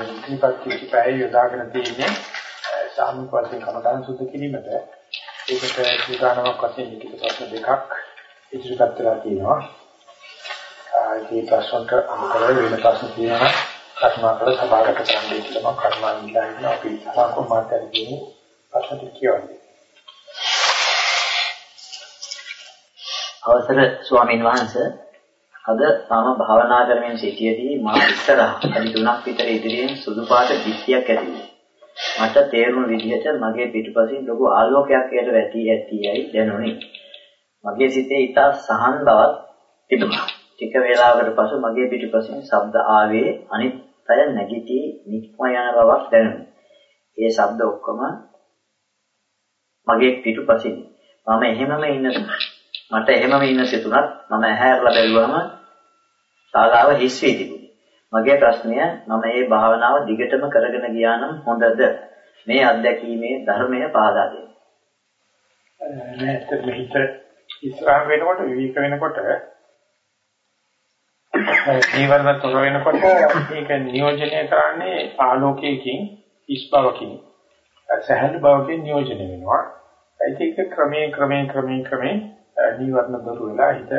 ඉතිපත් කිසිපැය යොදාගෙන තියෙන්නේ සාමික වශයෙන් කමඨාන් සුද්ධ කිරීමට ඒකට සූදානමක් වශයෙන් ලිඛිත ප්‍රශ්න දෙකක් ඉදිරිපත් කරලා තියෙනවා. ඒ ප්‍රශ්නට අනුකර වෙන ප්‍රශ්න තියෙනවා. කර්මාකර සභාවකට කරන්නේ කියලා මම කර්මා විලාගෙන අපි සාකෝ මාතෘකාවේ කියන්නේ ප්‍රශ්න ටික කියවන්නේ. අවසර ස්වාමීන් වහන්සේ අද මම භාවනා කරමින් සිටියේදී මා ඉස්සරහ අඩි 3ක් විතර ඉදිරියෙන් සුදු පාට දිස්තියක් ඇති මට තේරුණු විදිහට මගේ පිටුපසින් ලොකු ආලෝකයක් එයට වැටී ඇතියයි දැනුනි. මගේ සිතේ ඊට සහන් බවක් තිබුණා. ටික වේලාවකට පසු මගේ පිටුපසින් ශබ්ද ආවේ අනිත් අය නැගිටී නික්ම යන බවක් දැනුනි. ඒ ශබ්ද ඔක්කොම මගේ පිටුපසින් මම එහෙමම ඉන්න මට එහෙමම ඉන්න සිතුනත් මම ඇහැරලා බැලුවම ශාලාව හිස් වී තිබුණේ. මගේ ප්‍රශ්නය මම මේ භාවනාව දිගටම කරගෙන ගියා නම් හොඳද? මේ අත්දැකීමේ ධර්මය පහදා දෙන්න. නෑ මෙහිත ඉස්රාම් වෙනකොට විවික වෙනකොට ජීවන තොර වෙනකොට මේක නියෝජනය කරන්නේ ආලෝකයකින් ඉස්බවකින් සහල් බවකින් නියෝජනය වෙනවා. ඒක ක්‍රමයෙන් ක්‍රමයෙන් ක්‍රමයෙන් ක්‍රමයෙන් නීවරණ දුර වෙලා හිත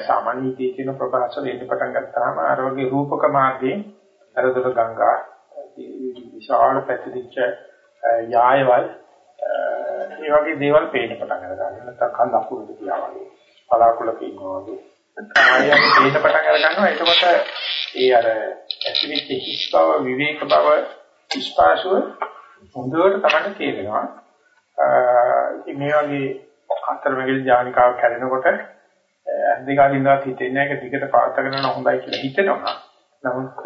සාමාන්‍ය හිතේ තියෙන ප්‍රකාශවල එන්න පටන් ගත්තාම අර වගේ රූපක මාර්ගයෙන් අරදොර ගංගා විශාල පැතිරිච්ච යායවල් මේ වගේ දේවල් පේන්න පටන් ගන්නවා. නැත්නම් කන් අකුරුද කියලා වගේ. පලාකුලක ඉන්නවා වගේ. ආයෙත් පේන්න පටන් අර ගන්නවා. එතකොට ඒ අර ඇතිවිච්ච හිස් බව, විවේක බව, ස්පාසුව හොඳට තමයි තේරෙනවා. ඉතින් මේ වගේ අතරමැදි ඥානිකාවක් හැදෙනකොට අධිකාරින්වත් හිතෙන්නේ නැහැ ඒක දිගට පාත්තගෙන යන හොඳයි කියලා හිතෙනවා. නමුත්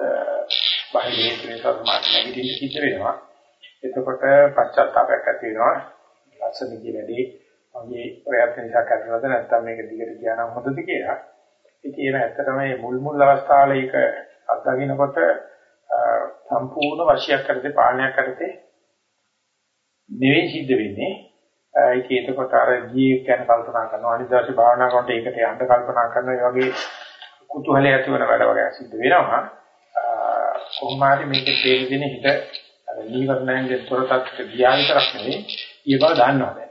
බාහිර හේතුනේ සමාජ නැගිටින්න සිද්ධ වෙනවා. එතකොට පශ්චාත්තාපයක් ඇති වෙනවා. ලක්ෂණ කියෙදී මගේ ප්‍රයත්න නිසා කරනවද නැත්නම් මේක දිගට ගියා නම් හොඳද කියලා. ඉතින් ඒක ඇත්තටම මේ මුල් මුල් අවස්ථාවල ඒක අත්දකින්නකොට සම්පූර්ණ වශයක් කරතේ පාලනයක් කරතේ නෙවෙයි සිද්ධ වෙන්නේ. ඒක එතකොට අර ජීවිත ගැන කල්පනා කරනවා. අනිත් දවසේ භාවනා කරනකොට ඒකට යන්න කල්පනා කරනවා. ඒ වගේ කුතුහලය ඇති වෙන වැඩ වගේ සිද්ධ වෙනවා. කොහොම හරි මේකේ තේරෙන්නේ හිත අර නීවරණයෙන් තොරටත් ගියා විතරක් නෙවෙයි ඊබව දන්නවා දැන්.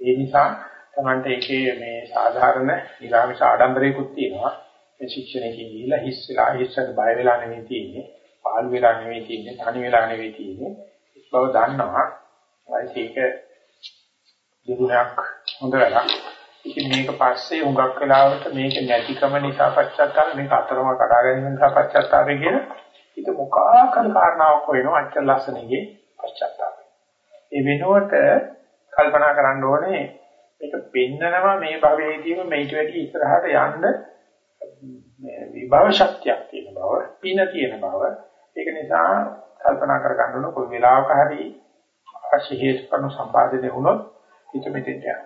ඒ නිසා Tamante ඒකේ මේ සාධාරණ නිරාමිෂ ආඩම්බරයකුත් තියෙනවා. මේ ශික්ෂණයකින් ගිහිලා හිස් වෙලා හිස්සට බය වෙලා නෙවෙයි තියෙන්නේ. පාළු වෙලා නෙවෙයි තියෙන්නේ තනි වෙලා නෙවෙයි තියෙන්නේ. බව දන්නවා. ඒක දිනුනක් හොඳ වැඩක්. ඉතින් මේක පස්සේ හුඟක් වෙලාවට මේක නැතිකම නිසා පච්චත්තාප මේක අතරම කඩා ගැනීම නිසා පච්චත්තාපේ කියන ඊට මොකාකල් කාරණාවක් වෙනවා අච්චර ලස්සනගේ පච්චත්තාපය. ඒ වෙනුවට කල්පනා කරන්න ඕනේ මේක පෙන්නනවා මේ භවයේදීම මේට වැඩි ඉස්සරහට යන්න විභව ශක්තියක් තියෙන බව, පින තියෙන බව. ඒක නිසා කල්පනා කර ගන්න ඕන කොයි වෙලාවක හරි අවශ්‍ය හේතු කරුණු සම්පාදනය වුණොත් හිත මෙතෙන්ට යනවා.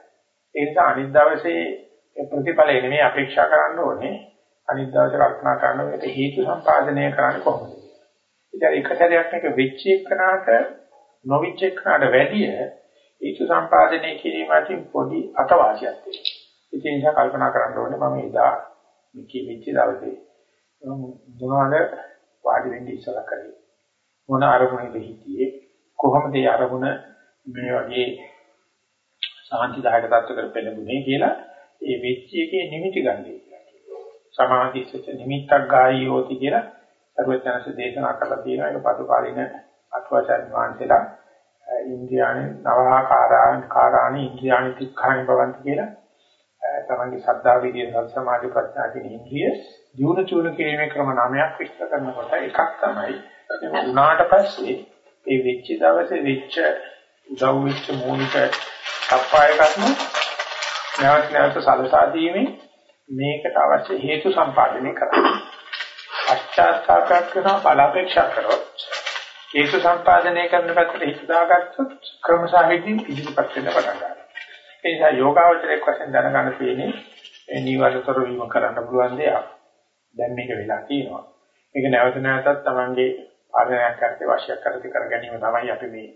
ඒ නිසා අනිත් දවසේ ප්‍රතිඵලය නෙමෙයි අපේක්ෂා කරන්න ඕනේ. අනිත් දවසේ කල්පනා කරන මේක හේතු සම්පාදනය කරන්නේ කොහොමද? ඉතින් එක සැරයක් මේක වෙච්ච එකනට නොවිච්ච එකනට වැඩිය හේතු සම්පාදනය කිරීම අතින් පොඩි අතවාසියක් තියෙනවා. ඉතින් ඒක කල්පනා කරන්න ඕනේ මම එදා මේක වෙච්ච දවසේ මොනවාද වාඩි වෙන්න ඉස්සලා කරේ. මොන අරමුණේද හිටියේ කොහොමද ඒ අරමුණ මේ වගේ සාන්තිදායක තත්ත්වයකට පෙළඹුණේ කියලා ඒ වෙච්ච එකේ නිමිති ගන්නේ කියලා කියනවා. සමාධිස්සච නිමිත්තක් ගායියෝති කියලා සර්වඥාන්ස දේශනා කරලා තියෙනවා. ඒක පසුකාලීන අටුවාචාර්ය වහන්සේලා ඉන්ද්‍රියානි නවාකාරාන් කාරාණි ඉන්ද්‍රියානි තික්ඛානි භවන්ති කියලා තමන්ගේ ශ්‍රද්ධා විදියේ සත් සමාධි ප්‍රඥා කියන ඉන්ද්‍රිය දියුණු චූන කිරීමේ ක්‍රම නාමයක් විස්තර කරනකොට එකක් තමයි උනාට පස්සේ ඒ වෙච්ච දවසේ වෙච්ච උදව් වෙච්ච මූලික සප්පාය කරන නැවත නැවත සලසා දීමෙන් මේකට අවශ්‍ය හේතු සම්පාදනය කරනවා. පශ්චාත්තාපයක් කරන බලාපේක්ෂා කරොත් හේතු සම්පාදනය කරන පැත්තට හිත දාගත්තොත් ක්‍රමසාහිතින් ඉදිරිපත් වෙන්න පටන් ගන්නවා. ඒ නිසා යෝගාවචරයක් වශයෙන් දැනගන්න තියෙන්නේ මේ නිවර්තතර වීම කරන්න පුළුවන් දෙයක්. දැන් මේක වෙලා තියෙනවා. මේක නැවත නැවතත් Tamange පාලනයක් කරලා අවශ්‍ය කරති කර ගැනීම තමයි අපි මේ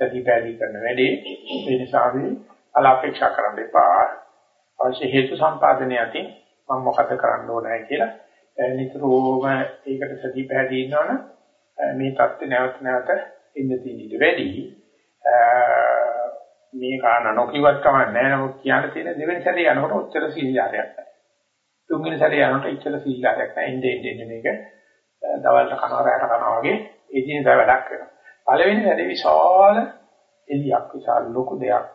සතිය පැහැදිලි කරන වැඩේ. ඒ නිසා අපි අලාපේක්ෂා කරන්න එපා. අවශ්‍ය හේතු සම්පාදනය යටින් මම මොකද කරන්න ඕනෑ කියලා. නිතරම ඒකට සතිය පැහැදිලි ඉන්නවනම් මේ தත්ත්ව නැවත නැවත ඉන්න තියෙන්නේ වැඩි. මේ කාරණ නොකියවත් කමක් නැහැ. නමුත් කියන්න තියෙන දෙවෙනි සැරේ යනකොට ඔච්චර සීලාරයක් නැහැ. තුන්වෙනි සැරේ යනකොට ඉච්ඡල සීලාරයක් නැහැ. ඉන්නේ ඉන්නේ මේක දවල්ට කනවා රැට කනවා වගේ එදිනෙදා වැඩක් වෙනවා. පළවෙනි සැරේ විශාල එලියක් විශාල ලොකු දෙයක්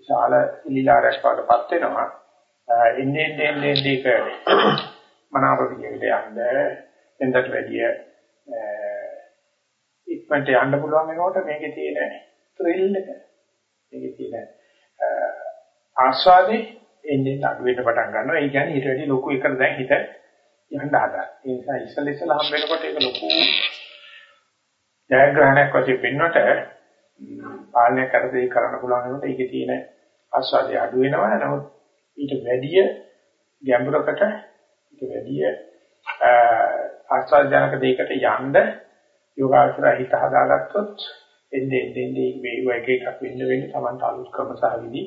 විශාල සීලාරයක් වඩපත් වෙනවා. එන්නේ එන්නේ එන්නේ ඒක මනාව විදිහට යන්න එන්නට වැඩිය ඉක්මනට යන්න පුළුවන් වෙනකොට මේකේ තියෙන ත්‍රිල් එක. මේකේ තියෙන ආස්වාදේ එන්නේ අඩු වෙන්න පටන් ගන්නවා. ඒ කියන්නේ ඊට වැඩි ලොකු එකකට දැන් හිත යන්න හදා ඒ නිසා ඉස්සෙල්ලා ඉස්සෙල්ලා හම් වෙනකොට ඒක ලොකු ජයග්‍රහණයක් වශයෙන් වෙන්නට පාලනය කර දෙයක් කරන්න පුළුවන් වෙනකොට ඒකේ තියෙන ආස්වාදය අඩු වෙනවා නමුත් ඊට වැඩිය ගැඹුරකට ඊට වැඩිය ආස්වාදජනක දෙයකට යන්න යෝගාචර හිත හදාගත්තොත් එන්නේ එන්නේ මේ එක එකක් වෙන්න වෙන්න Taman අලුත් ක්‍රම සහ විදි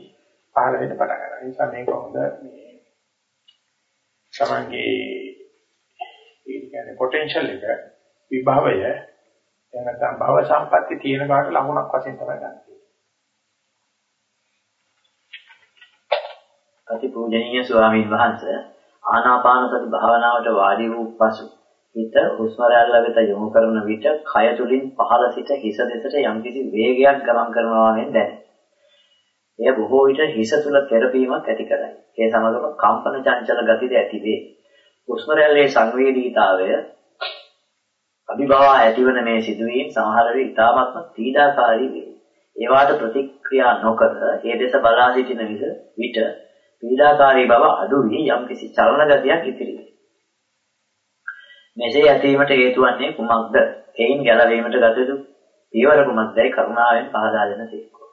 පහළ වෙන්න පටන් ගන්නවා. ඒ නිසා මේක හොඳ මේ සමන්ගේ ඒ කියන්නේ පොටෙන්ෂල් එක විභවය එනකම් භව සම්පatti තියෙන කාට ලකුණක් වශයෙන් තමයි ගන්න. අතිපූජනීය ස්වාමීන් වහන්සේ ආනාපාන සති භාවනාවට වාඩි වූ පසු හිත හුස්ම රැල්ල වෙත යොමු කරන විට කය තුලින් පහළ සිට හිස දෙසට යම්කිසි වේගයක් ගමන් කරනවා වෙන දැනේ. එය බොහෝ විට හිස තුල තෙරපීමක් ඇති කරයි. ඒ සමගම කම්පන චංචල ගතිද ඇති වේ. හුස්ම රැල්ලේ සංවේදීතාවය අභිභවා ඇතිවන මේ සිදුවීම් සමහර විට ඉතාමත්ම පීඩාකාරී වේ. ඒවාට ප්‍රතික්‍රියා නොකර ඒ දෙස බලා සිටින විට පීඩාකාරී බව අඩු වී යම්කිසි චලන ගතියක් ඉතිරි වේ. මෙසේ ඇතීමට හේතු වන්නේ කුමක්ද? එයින් ගැලවීමට ගත යුතු පියවර කුමක්දයි කරුණාවෙන් පහදා දෙන සීක්කෝ.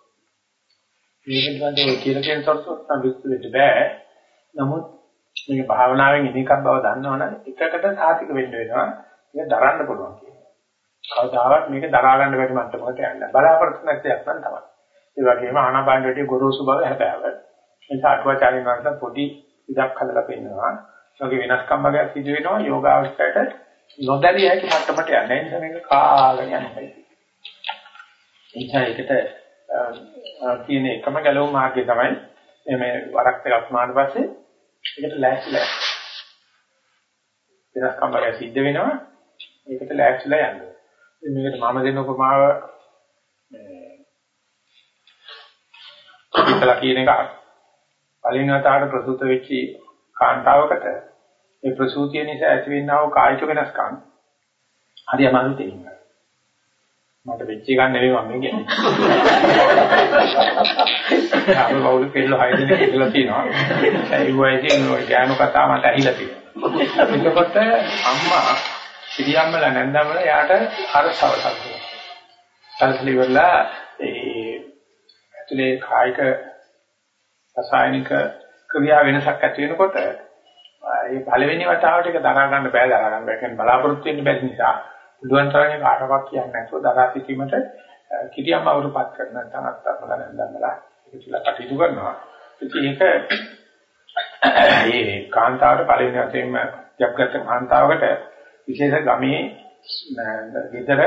මේක පිළිබඳව කියලා කියන තොරතුරු සම්පූර්ණ වෙන්න බෑ. නමුත් මේක භාවනාවෙන් ඉනිකක් බව දන්නවනම් එකකට සාතික වෙන්න වෙනවා. ඒක දරන්න පුළුවන් කියන්නේ. කවදාවත් මේක දරා ගන්න බැරි මට්ටමකට යන්න. බලාපොරොත්තු නැතිවක් නම් තමයි. ඒ වගේම ආනාපාන වලදී ගොරෝසු බව හැබෑව. ඒ සාටුවාචාරින් වහන්සේ පොඩි ඉඩක් හදලා පෙන්නනවා. වගේ වෙනස්කම් වගේ සිදු වෙනවා යෝගාවචරයට නොදැරිය හැකි මට්ටමට යන නිසා මේක කාලෙ යනවා. ඒකට තියෙන එකම ගැලවුම් මාර්ගය තමයි මේ වරක් දෙකක් මාන පස්සේ ඒකට ලෑස්තිලා වෙනස්කම් වගේ සිද්ධ වෙනවා ඒකට ලෑස්තිලා යන්න. මේකට මම දෙන උපමාව මේ ඉතලා කියන එක පළවෙනි වතාවට ප්‍රසූත වෙච්චි කාන්තාවකට මේ ප්‍රසූතිය නිසා ඇතිවෙනා වූ කායික වෙනස්කම් හරි අමාරු තේින්න. මට වෙච්ච එක නෙවෙයි මම කියන්නේ. අපි බෞද්ධ කෙල්ල හය දෙනෙක් ඉඳලා තියෙනවා. ඒ ඔය ඥාන කතා මට ඇහිලා තියෙනවා. එතකොට අම්මා පිළියම්මලා නැන්දමලා යාට අරසවසක් දෙනවා. සල්සලි වෙලා ඒ ඇතුලේ කායික රසායනික ක්‍රියා වෙනසක් ඇති වෙනකොට ඒ පළවෙනි වතාවට ඒක දරා ගන්න බෑ දරා ගන්න බෑ. කියන්නේ බලාපොරොත්තු වෙන්න බැරි නිසා. බුදුන් තරගේ කාටවත් කියන්නේ නැතුව දරා සිටීමට කිරියම් අවුරුපත් කරන නැත්නම් අත්තරමලා නැන්දමලා ඒක තුල කටයුතු කරනවා. ඉතින් ඒක මේ කාන්තාවට පළවෙනි වශයෙන්ම ජප්ගත කාන්තාවකට විශේෂ ගමේ ගෙදර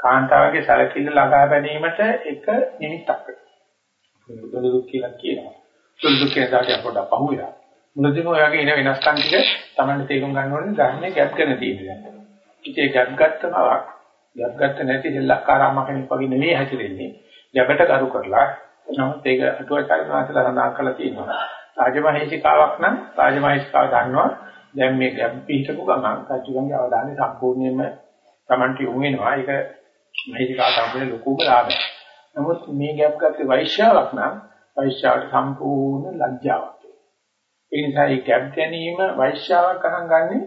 කාන්තාවගේ සැලකිල්ල ළඟා බැලීමට එක නිමිත්තක් බුදුදු කියලා කියනවා සුදුසු කියලා පොඩ්ඩක් පහුවෙලා මුලදීම ඔයගේ එන වෙනස්කම් ටික Tamanne තේරුම් ගන්න ඕනේ ගන්නේ ගැප් කරන තියෙනවා. ඉතින් ගැප් ගත්තමවක් ගැප් ගත්ත නැති දෙල්ලක්කාරාම කෙනෙක් වගේ නෙවෙයි හැසිරෙන්නේ. ගැපට කරු කරලා නමුත් ඒක අටුවාචාර්ය වහන්සේලා සඳහන් කරලා තියෙනවා. රාජමහේශිකාවක් නම් රාජමහේශිකාව දන්නවා දැන් මේ ගැප් පිටපු ගමන් කච්චුගන්ගේ අවධානය සම්පූර්ණයෙන්ම Tamanට යොමු වෙනවා. ඒක මහේශිකාව සම්පූර්ණ ලොකුම ලාභයක්. නමුත් මේ ගැප් ගත්තේ වෛශ්‍යාවක් නම් වෛශ්‍යාවට සම්පූර්ණ ලැජ්ජාවක්. ඒ නිසා මේ ගැප් ගැනීම වෛශ්‍යාවක් ගණන් ගන්නෙ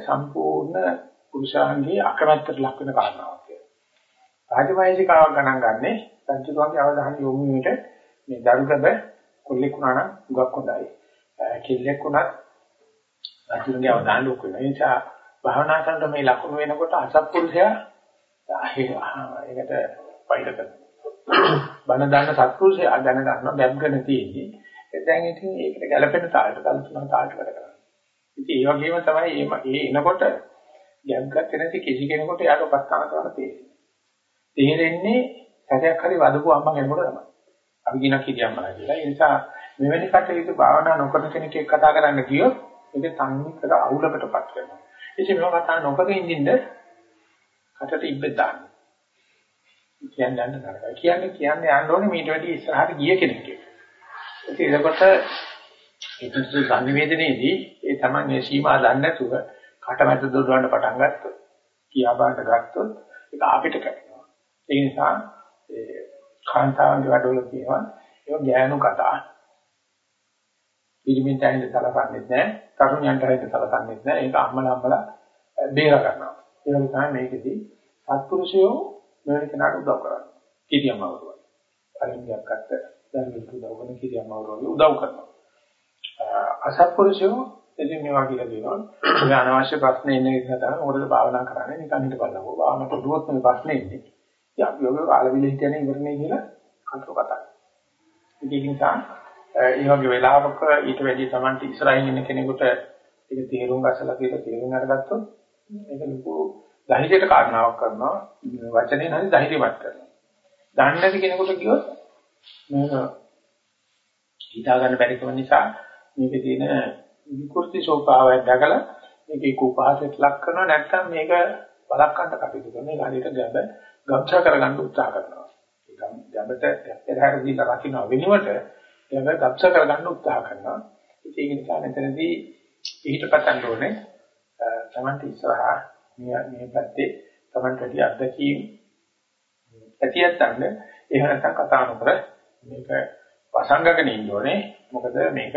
සම්පූර්ණ පුරුෂාංගයේ අකමැත්තට ලක් වෙන කාරණාවක් කියලා. රාජවෛශිකාවක් ගණන් ගන්නෙ සංචුතුන්ගේ අවධානය යොමු වීමට මේ දරුගබ කොල්ලෙක් වුණා නම් උගක් හොඳයි. කෙල්ලෙක් වුණත් රාජුන්ගේ අවධානය ලොකු වෙනවා. ඒ නිසා භාවනා කරනකොට මේ ලකුණු වෙනකොට අසත්පුරුෂයා ඒකට පයිල කරනවා. බණ දාන්න සත්පුරුෂයා දැන ගන්නවා ගැබ්ගෙන තියෙන්නේ. දැන් ඉතින් ඒකට ගැළපෙන තාලට කල්පනා තාලට වැඩ කරනවා. ඉතින් ඒ වගේම තමයි මේ ඒ එනකොට ගැම් ගත්තේ නැති කිසි කෙනෙකුට යාට උපස්ථාන කරන්න තේරෙන්නේ. තේරෙන්නේ සැරයක් හරි වදපු අම්මා කෙනෙකුට තමයි. අපි කියනවා කිරියම්මලා කියලා. ඒ නිසා මෙවැනි කටයුතු භාවනා නොකරන කෙනෙක් එක්ක කතා කරන්න ගියොත් ඒක සංකීර්ණ අවුලකටපත් වෙනවා. ඉතින් මේවා කතා නොකර ඉඳින්ද කටට ඉබ්බෙත් දාන්න. කියන්නේ යන්න නරකයි. කියන්නේ කියන්නේ යන්න ඕනේ මීට වැඩි ඉස්සරහට ගිය කෙනෙක් කියලා. ඉතින් ඒකට ඒකත් සංවේදනයේදී ඒ තමයි මේ සීමා දන්නේ නැතුව කටමැද දොඩවන්න පටන් ගත්තොත් කියා බාන්න ගත්තොත් ඒක අපිට කරනවා. ඒ නිසා ඒ කාන්තාවන්ගේ වැඩවල කියනවා ඒක ගෑනු කතා. පිරිමින්ට හින්ද සලකන්නේ නැහැ, තරුණයන්ට හින්ද සලකන්නේ නැහැ. ඒක අම්මලා අම්මලා බේර ගන්නවා. ඒ නිසා මේකෙදී සත්පුරුෂයෝ මෙවැනි කෙනාට උදව් කරනවා. කිරියම් අවරුවයි. පරිණියක් ගත්ත දැන් මේක උදව් කරන කිරියම් අවරුවයි උදව් කරනවා. අසත්පුරුෂයෝ ඉතින් මේවා කියලා දෙනවා. මේ අනවශ්‍ය ප්‍රශ්න එන නිසා තමයි මොකටද භාවනා කරන්නේ නිකන් හිටපල්ලකෝ. භාවනා කරුවොත් මේ ප්‍රශ්නේ එන්නේ. ඉතින් අපි ඔය කාලවිල හිටියනේ ඉවරනේ කියලා කන්තර කතා. ඉතින් ඒ නිසා ඒ වගේ වෙලාවක ඊට වැඩි Tamanti ඉස්සරහින් ඉන්න කෙනෙකුට ඒක තේරුම් ගන්නලා කියලා තේරුම් අරගත්තොත් ඒක ලොකු ධෛර්යයට කාරණාවක් කරනවා. වචනේ නැති ධෛර්යවත් කරනවා. දන්නේ නැති කෙනෙකුට කිව්වොත් මේක හිතා ගන්න බැරි කම නිසා මේකේ තියෙන විකෘති ස්වභාවය දැකලා මේක උපහාසයට ලක් කරනවා නැත්නම් මේක බලක්කන්ට කටයුතු කරන එක හරියට ගැබ ගම්චා කරගන්න උත්සාහ කරනවා. ඒක ගැබට පෙරහැර දීලා රකින්න වෙනුවට ගැබ ගම්චා කරගන්න උත්සාහ කරනවා. ඒක නිසා මෙතනදී පිටපතන්න ඕනේ තමන්ට ඉස්සරහා මේ මේ පැත්තේ තමන්ට ඇති අත්දැකීම් ඇතියත් ගන්න එහෙම නැත්නම් කතා නොකර මේක වසංගගෙන ඉන්න ඕනේ. මොකද මේක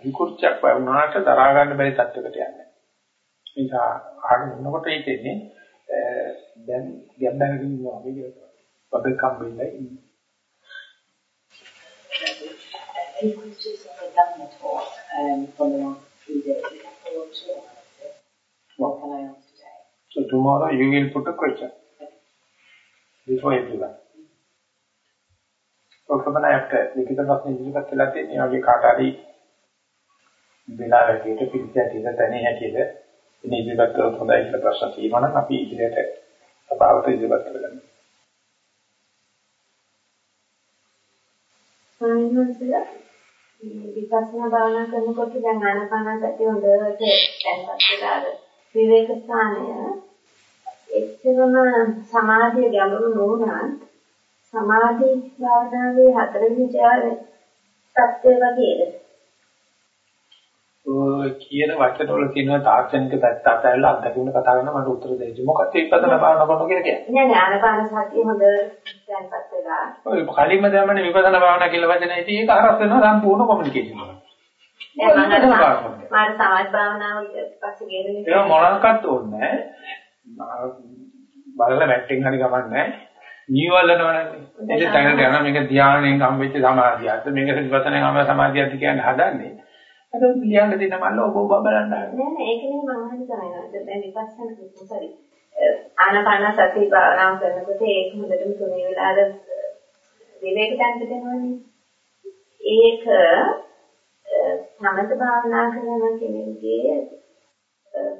විකෘතියක් වුණාට දරා ගන්න බැරි තත්යකට යන්නේ. ඒ නිසා ආගෙන ඉන්නකොට හිතෙන්නේ දැන් ගැඹැරකින් ඉන්නවා වගේ කියලා. බබල් කම්බෙල්ලයි ඉන්නේ. Any questions on the government talk um, from the last few days? What can I ask today? So tomorrow you will put a question before everyone. ඔකමන අපිට ලිඛිත ප්‍රශ්න ඉදිරිපත් වෙලා තියෙන මේ වගේ කාට හරි වෙලාවකට පිළිච්ච තියෙන තැනේ හැටියට ඉතින් ඉදිරිපත් කරොත් හොඳයි කියලා ප්‍රශ්න තියෙනවා නම් අපි ඉදිරියට සභාවට ඉදිරිපත් කරගන්න. සාමිනන්සලා විපස්සනා භාවනා කරනකොට දැන් ආනාපානසතිය හොඳට දැන්පත් වෙලා විවේක ස්ථානය එච්චරම සමාධිය ගැඹුරු නොවුනත් සමාධි භාවනාවේ හතරවෙනි ඡාලේ සත්‍ය වගේද? ඔය කියන වචන වල තියෙන තාක්ෂණික පැත්ත අතහැරලා අත්දැකීම කතා කරන මට උත්තර දෙන්න. මොකක්ද විපස්සනා භාවනා කරනවා කියලා කියන්නේ? නෑ නෑ ආනපාන සතිය හොඳ දැන්පත් වෙලා. ඔය කලින්ම දැම්මනේ විපස්සනා භාවනා කියලා වචනේ ඉතින් ඒක හරස් වෙනවා සම්පූර්ණ කොමියුනිකේෂන් එක. දැන් මම මම සමාජ භාවනාව පස්සේ ගෙරෙන්නේ. ඒක මොනක්වත් ඕනේ නෑ. බලලා මැට්ටෙන් හරි ගමන්නේ නීවලනවනේ. ඒක තැනට යනවා මේක ධානයෙන් හම්බෙච්ච සමාධියක්ද මේක විපස්සනාම සමාධියක්ද කියන්නේ හදන්නේ. අර ලියන්න දෙන මල්ල ඔබ ඔබ බලන්න. නෑ නෑ ඒක නෙමෙයි මම අහන්නේ තමයි. දැන් විපස්සනා සෝරි. ආනාපාන සති භාවනාව කරනකොට ඒක හොඳටම තුනේ වෙලාද විවේක තැන්ට දෙනවනේ. ඒක සමත භාවනා කරන කෙනෙකුගේ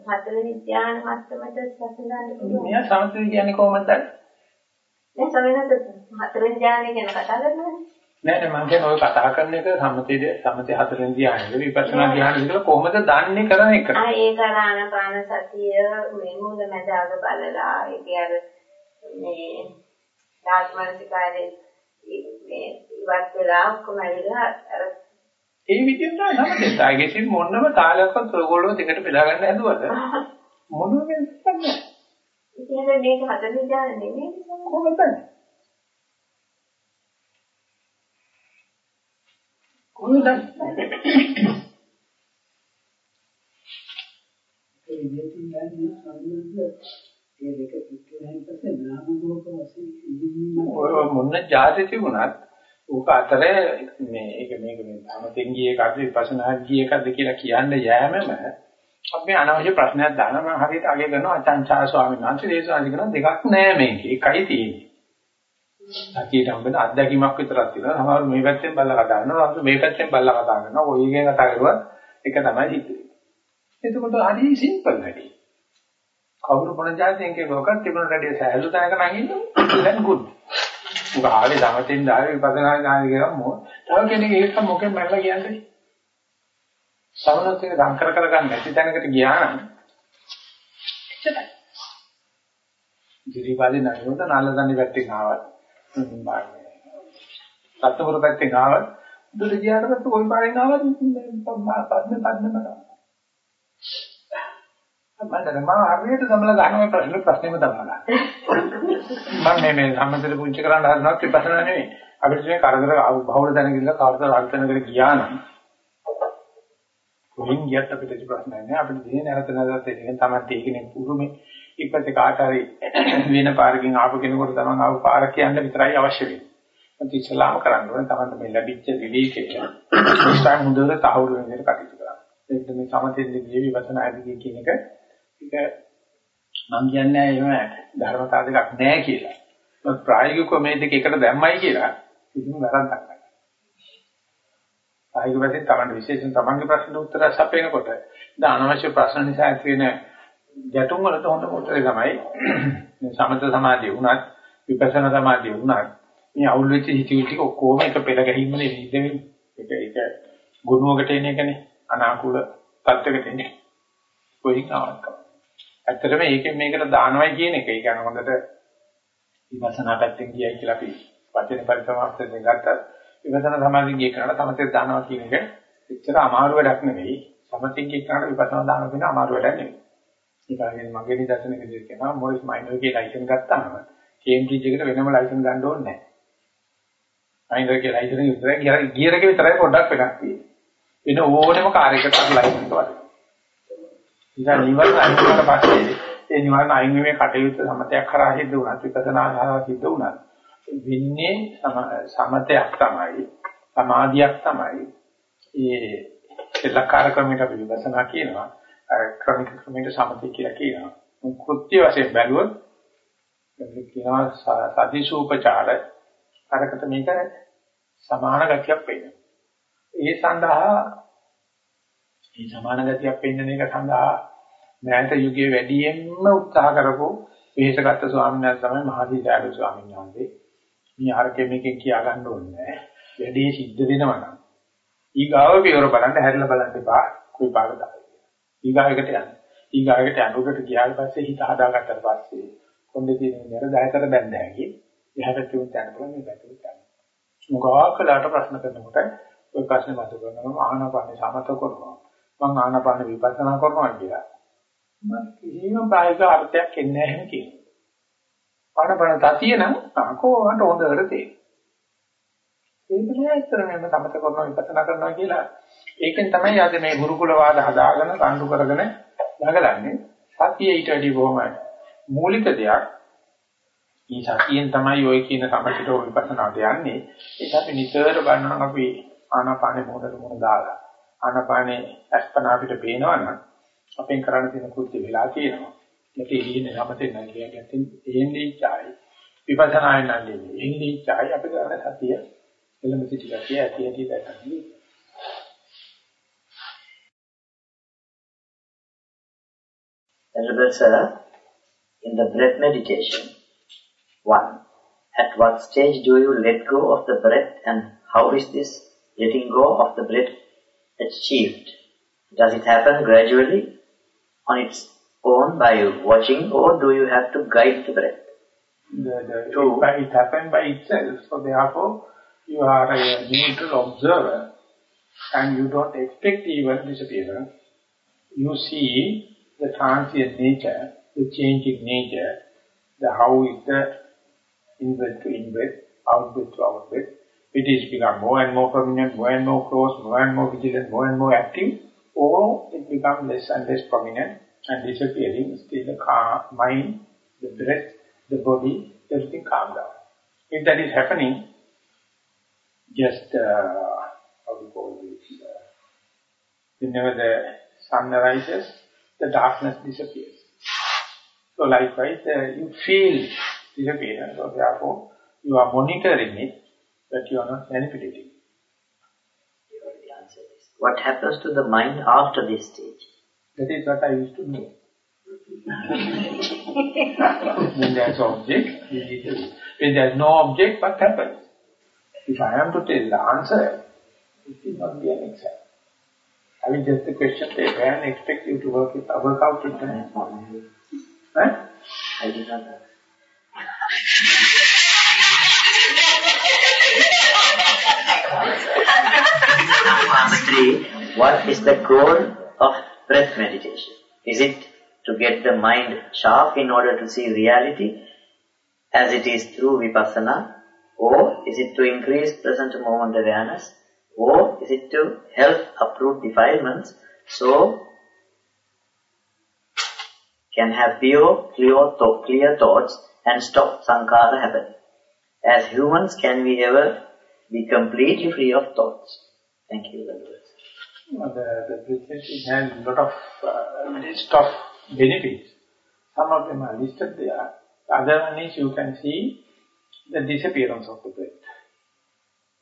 හතරවෙනි ධ්‍යාන මට්ටමට සසඳන්න පුළුවන්. මෙයා සමත කියන්නේ කොහොමද? දැන් සමනත හතරවෙනි ධ්‍යානය ගැන කතා කරනවානේ. නෑ නෑ මම කියන්නේ ඔය කතා කරන එක සම්මතයේ සම්මතයේ හතරෙන් ධ්‍යානෙද විපස්සනා ධ්‍යානෙද කියලා කොහොමද දන්නේ කරන එක. ආ ඒක ආනාපාන සතිය මේ මූල මැදාග බලලා ඒක අර මේ ධාත්මනිකාරේ මේ ඉවත් වෙලා ඔක්කොම ඇවිල්ලා අර ඒ විදිහට තමයි තාගෙසින් මොනම තාලයක්වත් ඔයගොල්ලෝ දෙකට බෙදා ගන්න හැදුවද මොනම වෙනසක් නැහැ. ඉතින් මේක හතරෙන් ධ්‍යානෙ නෙමෙයි කොහොමද? කොහොමද? ඒ විදිහට යන්නේ සම්බන්ධ ඒ දෙක පිටුවෙන් පස්සේ නාම රූප වශයෙන් ඔය මොන જાති තිබුණත් ඕක අතර මේ ඒක මේක මේ තමතෙන් ගිය එකක්ද විපස්සනා ගිය එකක්ද කියලා කියන්න යෑමම අපි අනවශ්‍ය ප්‍රශ්නයක් දානවා මම හරියට අගය කරනවා අචංචා ස්වාමීන් වහන්සේ දේශනා කරන දෙකක් නෑ මේකේ එකයි තියෙන්නේ සතියට හම්බෙන අත්දැකීමක් විතරක් තියෙනවා. සමහර මේ පැත්තෙන් බල්ලා කතා කරනවා, සමහර මේ පැත්තෙන් බල්ලා කතා කරනවා. ඔය එකෙන් කතා කරුවත් එක තමයි සිද්ධ වෙන්නේ. එතකොට හරි සිම්පල් වැඩි. කවුරු මොන જાතියෙන් කියනකොට තිබුණ රැඩිය සෑහළු තැනක නම් ඉන්නේ then good. උග ආවේ සමතෙන් දාවේ විපස්සනා ඥාන කියලා මො. තව කෙනෙක් ඒක මොකෙන් මැරලා කියන්නේ? සමනත් එක සංකර කරගන්න නැති තැනකට ගියා නම් එච්චරයි. ජීවිපාදේ නඩුවද නාලදන්නේ පැත්තෙන් ආවත් සත්තුපුර පැත්තෙන් ආවත් දුර ගියාට පස්සේ කොයි පාරෙන් ආවත් පද්ම පද්ම මම මම හරියට සමල ගන්න ප්‍රශ්න ප්‍රශ්නෙම තමයි. මම මේ මේ සම්මතල පුංචි කරන්න හදනවත් විපස්සනා නෙවෙයි. අපිට මේ කරදර බහුල දැනගින්න කාර්යතර අල්පනකට ගියා නම් කොහෙන් ගියත් අපිට ඒ ප්‍රශ්න නැහැ. අපිට දිනේ නැවත නැවතත් ඒක තමයි තේකෙනේ පුරුමේ ඉක්පස්සේ කාට හරි වෙන පාරකින් ආපු කෙනෙකුට තමන් ආපු පාර කියන්න විතරයි අවශ්‍ය වෙන්නේ. මම ඉස්ලාම කරන්න ඕනේ තමන්ට මේ ලැබිච්ච විවේකයට ඉස්ලාම හොඳට තහවුරු වෙන විදිහට කටයුතු කරන්න. ඒක මේ සමතෙන්ද ගියේ විපස්සනා ආදී කියන එක ඒක මම කියන්නේ එහෙම ධර්මතා දෙකක් නැහැ කියලා. ඒත් ප්‍රායෝගිකව මේ දෙක එකට දැම්මයි කියලා කිසිම වැරද්දක් නැහැ. ආයෙත් වශයෙන් තමයි විශේෂයෙන් තමන්ගේ ප්‍රශ්නට උත්තර සපයනකොට ද අනවශ්‍ය ප්‍රශ්න නිසා ඇති වෙන ගැටුම් වලට හොඳ උත්තරේ තමයි සමත සමාධිය වුණත් විපස්සනා සමාධිය වුණත් මේ අවුල් වෙච්ච හිතිවිලි ටික ඔක්කොම එක පෙළ ගැහිම නෙවෙයි ඒක ඒක ගුණවකට එන එකනේ අනාකූල තත්ත්වයකට එන්නේ කොයින් ආවත් ඇත්තටම මේකෙන් මේකට දානවයි කියන එක. ඒ කියන්නේ හොඳට විපස්සනා පැත්තෙන් ගියයි කියලා අපි වචන පරිසමාප්තයෙන් ගත්තත් විපස්සනා සමාධිය ගිය කරලා තමතේ දානවා කියන එක එච්චර අමාරු වැඩක් නෙවෙයි. සමතින් ගිය කරලා විපස්සනා දානවා කියන අමාරු වැඩක් නෙවෙයි. ඒ කියන්නේ මගේ නිදර්ශනක විදිහට කියනවා මොරිස් මයින්ඩර් කියලා ලයිසන් ගත්තාම කේම්බ්‍රිජ් එකට වෙනම ලයිසන් ගන්න ඕනේ නැහැ. මයින්ඩර් කියලා ලයිසන් එක විතරයි ගියර් එක විතරයි පොඩ්ඩක් වෙනස් තියෙන්නේ. වෙන ඕනෙම කාර් එකකට ලයිසන් එක වගේ. ඉතින් නිවර්ණ අනිවාර්ය පස්සේ ඒ නිවර්ණ අයින් වීමේ කටයුත්ත සමතයක් කරා සිද්ධ වුණා විපස්සනා කරා සිද්ධ වුණා. වින්නේ සමතයක් තමයි සමාධියක් තමයි. ඒ සෙල්ලක්කාර ක්‍රමයට අපි විපස්සනා කියනවා. ක්‍රමික ක්‍රමයට සමතය කියලා කියනවා. කෘත්‍ය වශයෙන් බැලුවොත් කියනවා සතිසූපචාර අරකට මේක සමාන ගතියක් වෙනවා. ඒ සඳහා මේ සමාන ගතියක් පෙන්වන එක සඳහා මෑත යුගයේ වැඩියෙන්ම උත්සාහ කරපු විශේෂගත ස්වාමීන් වහන්සේ තමයි මහදීසාර ස්වාමීන් වහන්සේ. මේ ආර්කේ මේකෙන් කියා ගන්න ඕනේ නැහැ. වැඩි සිද්ධ වෙනවා නම්. ඊගාව පියවර බලන්න හැරිලා බලන්න එපා. કોઈ පාඩක ඊගාවකට යන්න. ඊගාවකට අනුකට ගියාට පස්සේ හිත හදාගත්තට පස්සේ කොණ්ඩේ තියෙන නේර 10කට බැඳ හැකි. එහාට තුන් තැන බලන්න මේ පැත්තට යන්න. මුගාකලාට ප්‍රශ්න කරනකොට ඔය ප්‍රශ්නේ මතු කරනවා ආහනපානේ සමත කරනවා. මම ආනාපාන විපස්සනා කරනවා කියලා. මම කිසිම ප්‍රායෝගික අර්ථයක් එන්නේ නැහැ කියනවා. ආනාපාන තතිය නම් අකෝවට හොඳට තේරෙනවා. ඒක නෑ ඇත්තට මම සමත කරනවා විපස්සනා කරනවා කියලා. ඒකෙන් තමයි අද මේ ගුරුකුල වාද හදාගෙන කණ්ඩු කරගෙන ළඟලන්නේ. සතිය ඊට වැඩි බොහොම මූලික දෙයක්. මේ සතියෙන් තමයි ඔය කියන සමථයට විපස්සනාට යන්නේ. ඒක අපි නිතර බලනවා අපි ආනාපානෙ මොඩට මොන දාලා ආනපානේ අස්පන අපිට පේනවනම් අපෙන් කරන්න තියෙන කෘත්‍ය වෙලා තියෙනවා. ඒක ඉන්නේ අපතේ නම් කියන්නේ එන්නේ ඉච්ඡායි. විපස්සනායෙන් නම් දෙන්නේ. එන්නේ ඉච්ඡායි අපිට කරන සතිය එළඹ සිටි ගැතිය ඇති ඇති දැක්කන්නේ. Elder sir, in the breath meditation, one, at what stage do you let go of the breath and how is this letting go of the breath achieved? Does it happen gradually on its own by watching or do you have to guide the breath? The, the, Two. It, it happens by itself. So therefore, you are a neutral observer and you don't expect even disappearance. You see the transient nature, the changing nature, the how is the inward to in inward, outward to outward, it is become more and more prominent, more and more close, more and more vigilant, more and more active, or it becomes less and less prominent and disappearing, still the calm, mind, the breath, the body, everything calm down. If that is happening, just, uh, how do you call this, uh, whenever the sun rises, the darkness disappears. So likewise, uh, you feel disappearance, so therefore, you are monitoring it, that you are not manipulating. You already answered this. What happens to the mind after this stage? That is what I used to know. when there's object, you need to, when there's no object, what happens? If I am to tell the answer, it will not be an exam. I will just the question paper and expect you to work it, work out it. Huh? I did not know. What is the goal of breath meditation? Is it to get the mind sharp in order to see reality as it is through vipassana? Or is it to increase present moment awareness? Or is it to help uproot defilements so can have pure, clear, th clear thoughts and stop sankhara happening? As humans, can we ever be completely free of thoughts? Thank you very much. The, the business has a lot of uh, list of benefits. Some of them are listed there. The other one is you can see the disappearance of the breath.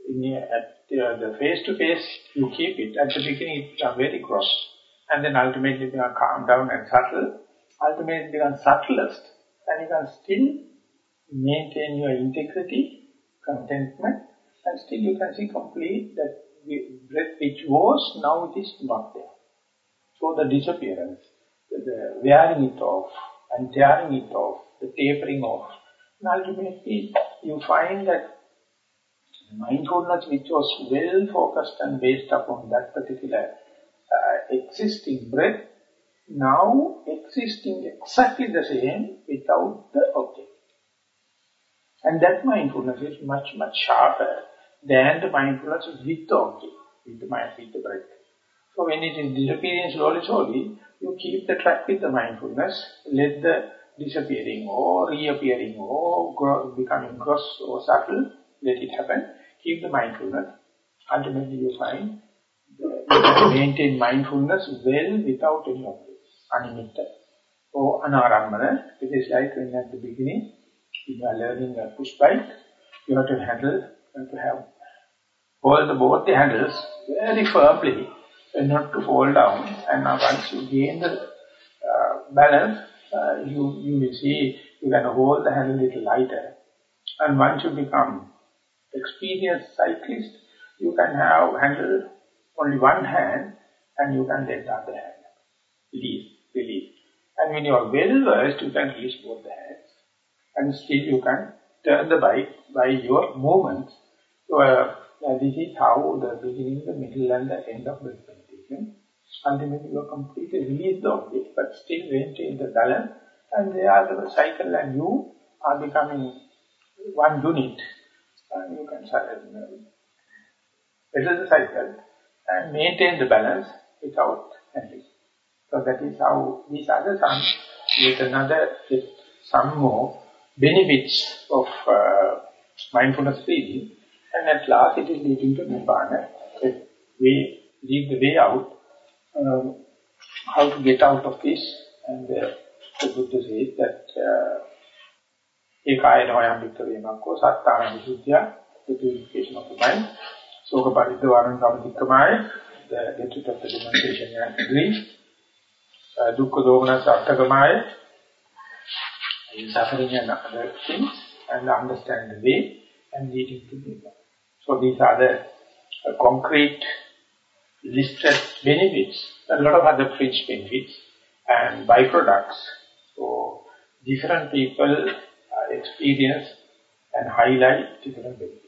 In at uh, the face-to-face, -face, you keep it. At the beginning, it becomes very gross. And then ultimately become calm down and subtle. Ultimately become subtlest. And you can still maintain your integrity, contentment, and still you can see complete that the breath which was, now it is not there. So the disappearance, the, wearing it off, and tearing it off, the tapering off, ultimately you find that mindfulness which was well focused and based upon that particular uh, existing breath, now existing exactly the same without the object. And that mindfulness is much, much sharper than the mindfulness with the object, with the mind, with the breath. So when it is disappearing slowly, slowly, you keep the track with the mindfulness, let the disappearing or reappearing or grow, becoming gross or subtle, let it happen. Keep the mindfulness. Ultimately you find maintain mindfulness well without any object, unlimited. Or anarambana, it is like when at the beginning, you are learning a push bike, you have to handle, you have to have hold the, both the handles very firmly and not to fall down. And now once you gain the uh, balance, uh, you, you will see you can hold the handle a little lighter. And once you become experienced cyclist, you can have handle only one hand and you can let the other hand. Release, release. And when you are well versed, you can release both the hands. And still you can turn the bike by your movements. So, uh, this is how the beginning, the middle and the end of the meditation. Ultimately you are completely released the object but still maintain the balance. And they are the cycle and you are becoming one unit. And you can settle the cycle. And maintain the balance without handling. So that is how these other some with another with some more benefits of uh, mindfulness breathing and at last it is leading to Nibbana. If we leave the way out, um, how to get out of this, and uh, the Buddha says that Ekaya Noyam Victoria Makko Sattana Visuddhya, the purification of the mind, Soka Paridvaran Samadhikamaya, the rid of the demonstration and grief, uh, Dukkha Dogana Sattakamaya, suffering and other things, and understand the way, and leading to Nibbana. So these are the uh, concrete listed benefits, a lot of other fringe benefits and byproducts. So different people uh, experience and highlight different benefits.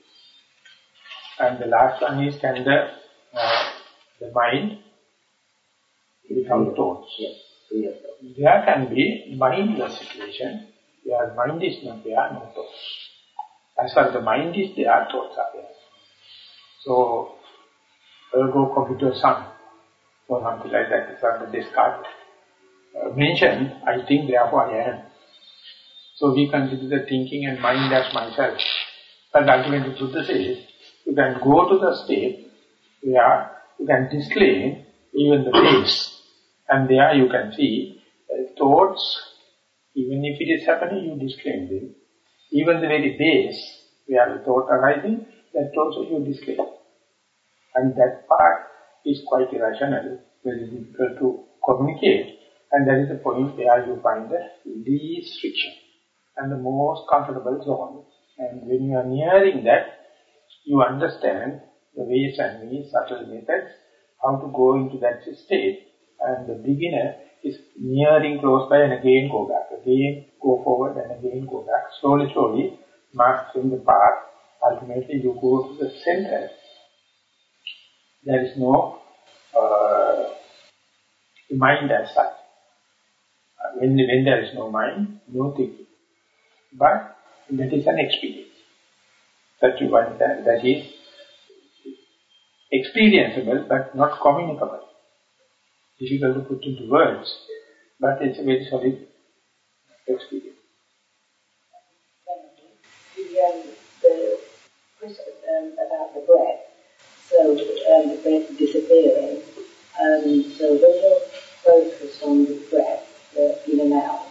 And the last one is can the, uh, the mind without thoughts. Yes. Yes. There can be mindless situation where mind is not there, no thoughts. As far as the mind is there, thoughts are there. So, ergo computer sum, or something like that, is what Descartes uh, mentioned, I think therefore I am. So we consider the thinking and mind as myself. But ultimately Buddha says, you can go to the state where you can disclaim even the base. And there you can see uh, thoughts, even if it is happening, you disclaim them. Even the very base where the thought arising, that also you disclaim. And that part is quite irrational, very difficult to communicate. And that is the point where you find the least friction and the most comfortable zone. And when you are nearing that, you understand the ways and means, subtle methods, how to go into that state. And the beginner is nearing close by and again go back, again go forward and again go back. Slowly, slowly, mastering the path. Ultimately, you go to the center. There is no uh, mind as such. Uh, when, when there is no mind, no thinking. But that is an experience. That you understand, that is experienceable but not communicable. Difficult to put into words, but it's a very solid experience. The, um, the um, about the breath, so um, the breath disappearing. Um, so when you're on the breath, the in and out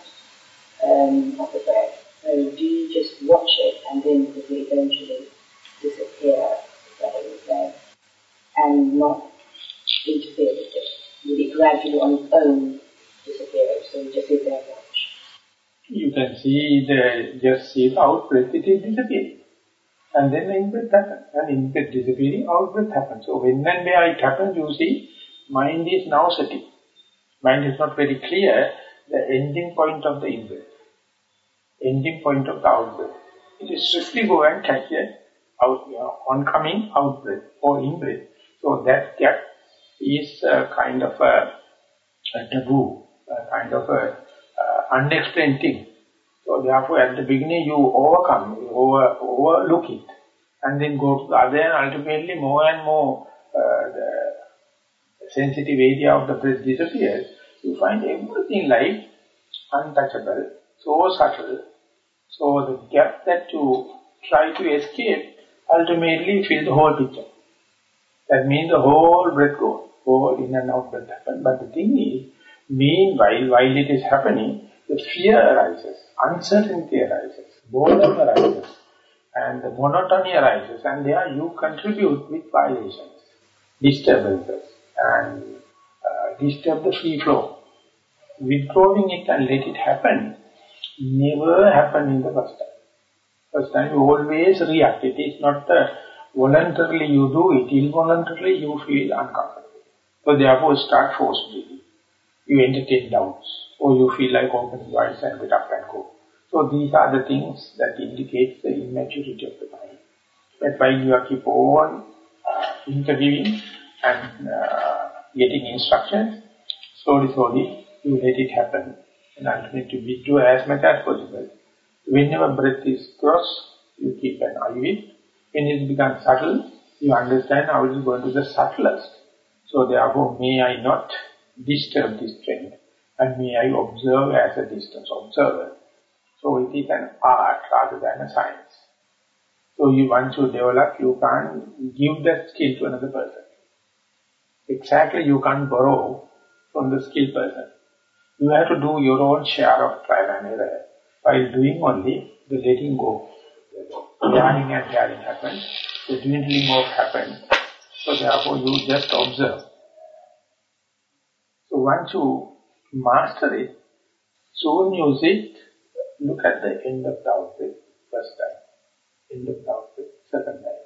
um, of the breath, so do you just watch it and then it will eventually disappear, is say, and not interfere with it? Will it gradually on its own disappear? So you just sit there and watch. You can see the, just see the out breath, it is disappearing. And then the in-breath happens. And in-breath disappearing, out-breath happens. So when and where it happens, you see, mind is now setting. Mind is not very clear, the ending point of the in-breath ending point of the out-breath. It is swiftly go and catch it out, you know, oncoming out-breath or in-breath. So that gap is a kind of a, a taboo, a kind of a uh, unexplained thing. So therefore at the beginning you overcome, you over, overlook it and then go to the other and ultimately more and more uh, the sensitive area of the breath disappears. You find everything like untouchable, so subtle, so the gap that you try to escape ultimately fill the whole picture. That means the whole breath goes, whole in and out breath happen. But the thing is, meanwhile, while it is happening, the fear arises, uncertainty arises, boredom arises, and the monotony arises, and there you contribute with violations, disturbances, and uh, disturb the free flow. Withdrawing it and let it happen never happened in the first time. First time you always react. It is not the voluntarily you do it, involuntarily you feel uncomfortable. So therefore start force. You entertain doubts or you feel like opening your eyes and get up and go. So these are the things that indicate the immaturity of the mind. That's why you are keep on uh, interviewing and uh, getting instructions. Slowly, slowly, you let it happen and ultimately withdraw as much as possible. Whenever breath is cross, you keep an eye with. When it becomes subtle, you understand how it is going to the subtlest. So therefore, may I not disturb this trend, and may I observe as a distance observer. So it is an art rather than a science. So you once you develop, you can't give that skill to another person. Exactly, you can't borrow from the skilled person. You have to do your own share of trial and error. While doing only, the letting go. Learning and sharing happens. The dwindling off happens. So therefore you just observe. So once you master it, soon you sit, look at the end of the outfit, first time. End of the outfit, second time.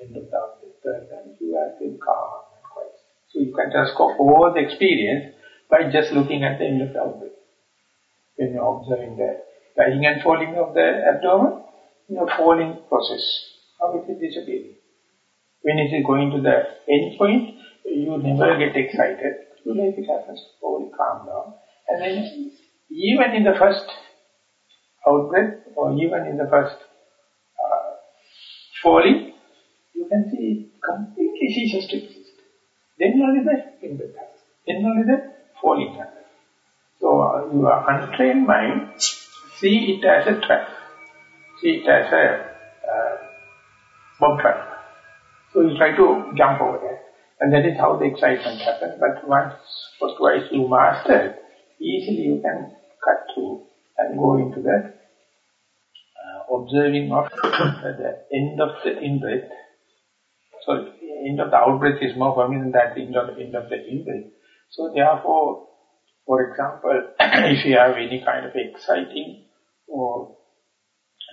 End of the outfit, third time. You have been calm and quiet. So you can just go all the experience by just looking at the end of the outbreak. When you're observing the rising and falling of the abdomen, your falling process, how it is disappearing. When it is going to the end point, you never get excited. You let it happen, slowly calm down. And then, even in the first outbreak, or even in the first uh, falling, you can see completely ceases to exist. Then only the in-breath happens. Then only the falling happen. So uh, your untrained mind see it as a trap, see it as a uh, bomb trap. So you try to jump over there. And that is how the excitement happens. But once or twice you master it, easily you can cut through and go into uh, observing of the end of the in-breath. So end of the out-breath is more permanent than the end of, end of the in-breath. So therefore, For example, if you have any kind of exciting or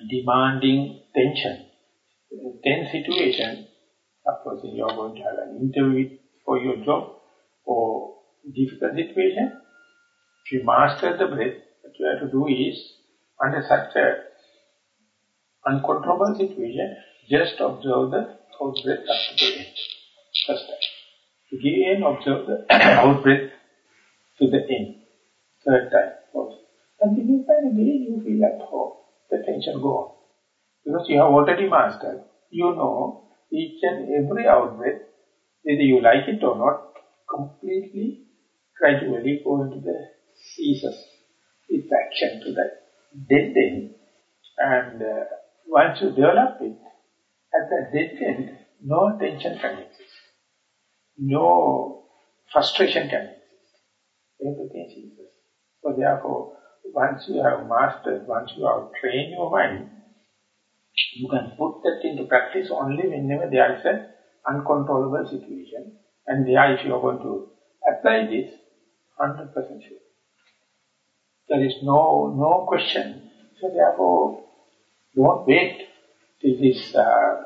demanding tension, tense situation, suppose you are going to have an interview for your job or difficult situation, if you master the breath, what you have to do is, under such a uncontrollable situation, just observe the out breath up to the end. First time. Again observe the out breath to the end. Third time. Also. And then you find again you feel like, oh, the tension go on. Because you have already mastered. You know each and every out breath, whether you like it or not, completely, gradually go into the ceases its action to the dead end. And uh, once you develop it, at the dead end, no tension can exist. No frustration can exist. Everything is So therefore, once you have mastered, once you have trained your mind, you can put that into practice only whenever there is an uncontrollable situation. And there, if you are going to apply this, 100% sure. There is no no question. So therefore, don't wait till this uh,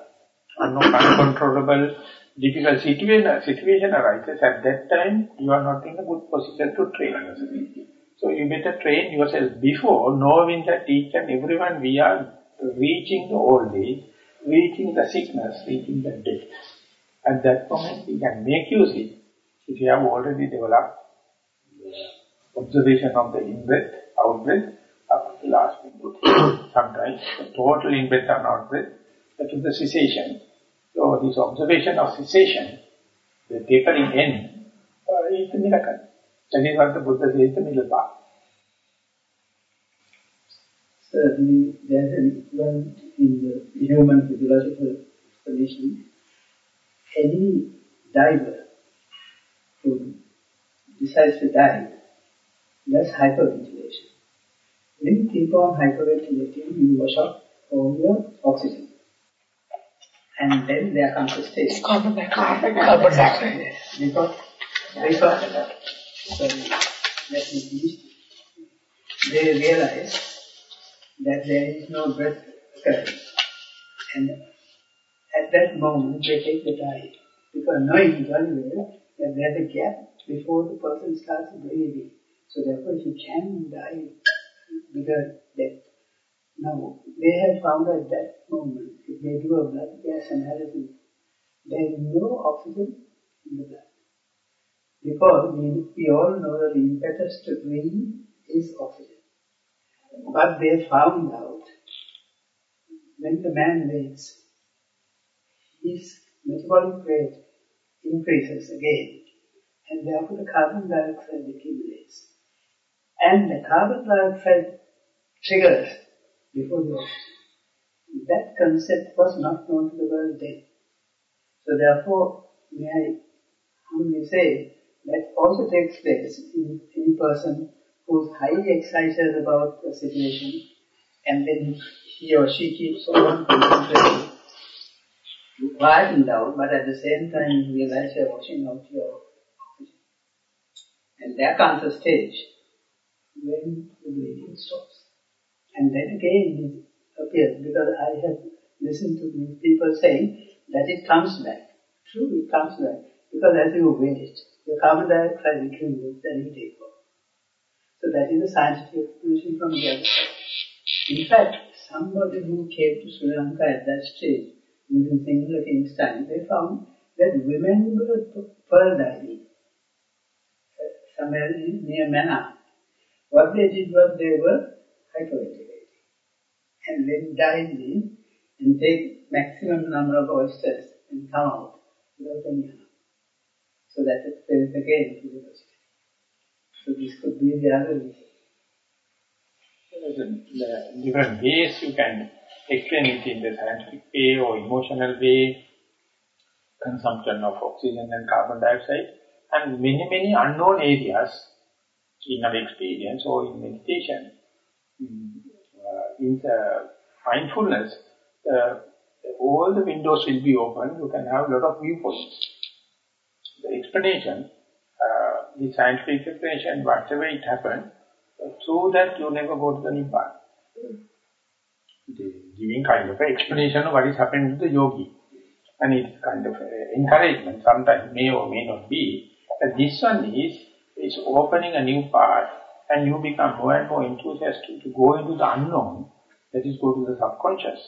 uncontrollable, difficult situation, situation arises. At that time, you are not in a good position to train. So you better train yourself before, knowing that each and everyone we are reaching the old age, reaching the sickness, reaching the death. At that moment, we can make use of it if you have already developed observation of the in-breath, out-breath, the last input. Sometimes total in-breath and out-breath, to the cessation. So this observation of cessation, the tapering end, uh, is the miracle. That is what the Buddha says, the middle path. Certainly, there's an equivalent in the human physiological condition. Any diver who decides to dive that's hyperventilation. When you keep on hyperventilating, you wash out all your oxygen. And then there comes a stage. Carbon dioxide. Carbon dioxide. Because, because, sorry, let me finish. They realize that there is no breath current. And at that moment, they take the dive. Because knowing very well that there's a gap before the person starts breathing. So therefore he can die bigger death. Now, they have found at that moment, if they do a blood gas analysis, there is no oxygen in the blood. Because we, we all know that the impetus to breathe is oxygen. But they found out when the man wakes, his metabolic rate increases again, and therefore the carbon dioxide accumulates. And the carbon dioxide triggers before the oxygen. That concept was not known to the world then. So therefore, may I humbly say, that also takes place in any person who is highly excited about the situation and then he or she keeps on concentrating. You quieten down, but at the same time you realize you're washing out your oxygen. And there comes stage when the bleeding stops. And then again it appears, because I have listened to these people saying that it comes back. True, it comes back. Because as you wait, the carbon dioxide accumulates and you take off. So that is a scientific explanation from the other side. In fact, somebody who came to Sri Lanka at that stage, using singular king's time, they found that women were pearl diving uh, somewhere near Mannar. What they did was they were hyperventilating. And then dive in and take maximum number of oysters and come out without any harm. So that explains again physicality. So this could be the other reason. The different ways you can explain it in the scientific way or emotional way, consumption of oxygen and carbon dioxide, and many, many unknown areas in our experience or in meditation, uh, in the mindfulness, uh, all the windows will be open. You can have a lot of viewpoints. The explanation uh, the scientific explanation, whatever it happened, through that you never go to the Nibbana. giving kind of explanation of what is happening to the yogi. And it's kind of encouragement, sometimes may or may not be. But this one is, is opening a new path and you become more and more enthusiastic to go into the unknown, that is go to the subconscious.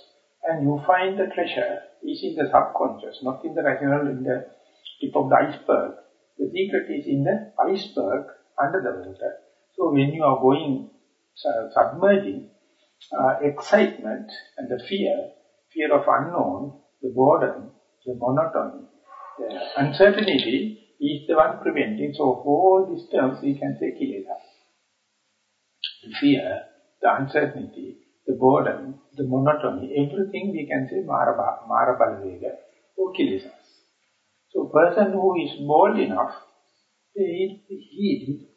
And you find the treasure is in the subconscious, not in the rational, in the tip of the iceberg. The secret is in the iceberg under the water. So when you are going, uh, submerging, uh, excitement and the fear, fear of unknown, the boredom, the monotony, the uncertainty is the one preventing. So all these terms we can say kilesa. The fear, the uncertainty, the boredom, the monotony, everything we can say mara, mara balavega or kilesas. So person who is bold enough, he, he,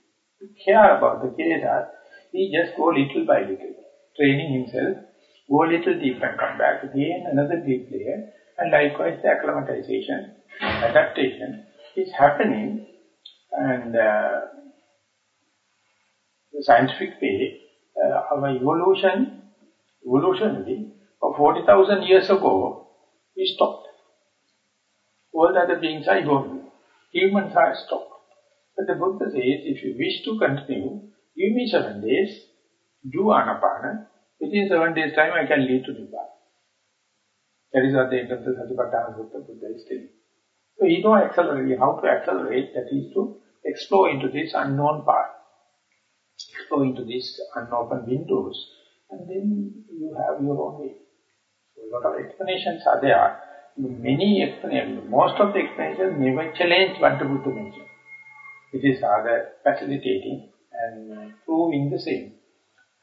care about the kilesas, he just go little by little training himself, go little deep and come back again, another deep layer, and likewise the acclimatization, adaptation is happening, and uh, the scientific way, uh, our evolution, evolutionary, of 40,000 years ago, we stopped. All the other beings are evolving. Humans are stopped. But the Buddha says, if you wish to continue, give me seven days, do anapana, within seven days time I can lead to Nibbana. That is what the end of the Satipatthana Buddha is telling. So you know accelerate, how to accelerate, that is to explore into this unknown path. Explore into these unopened windows, and then you have your own way. So a lot of explanations are there. Many explanations, most of the explanations never challenge what the Buddha mentioned. It is rather facilitating and proving the same.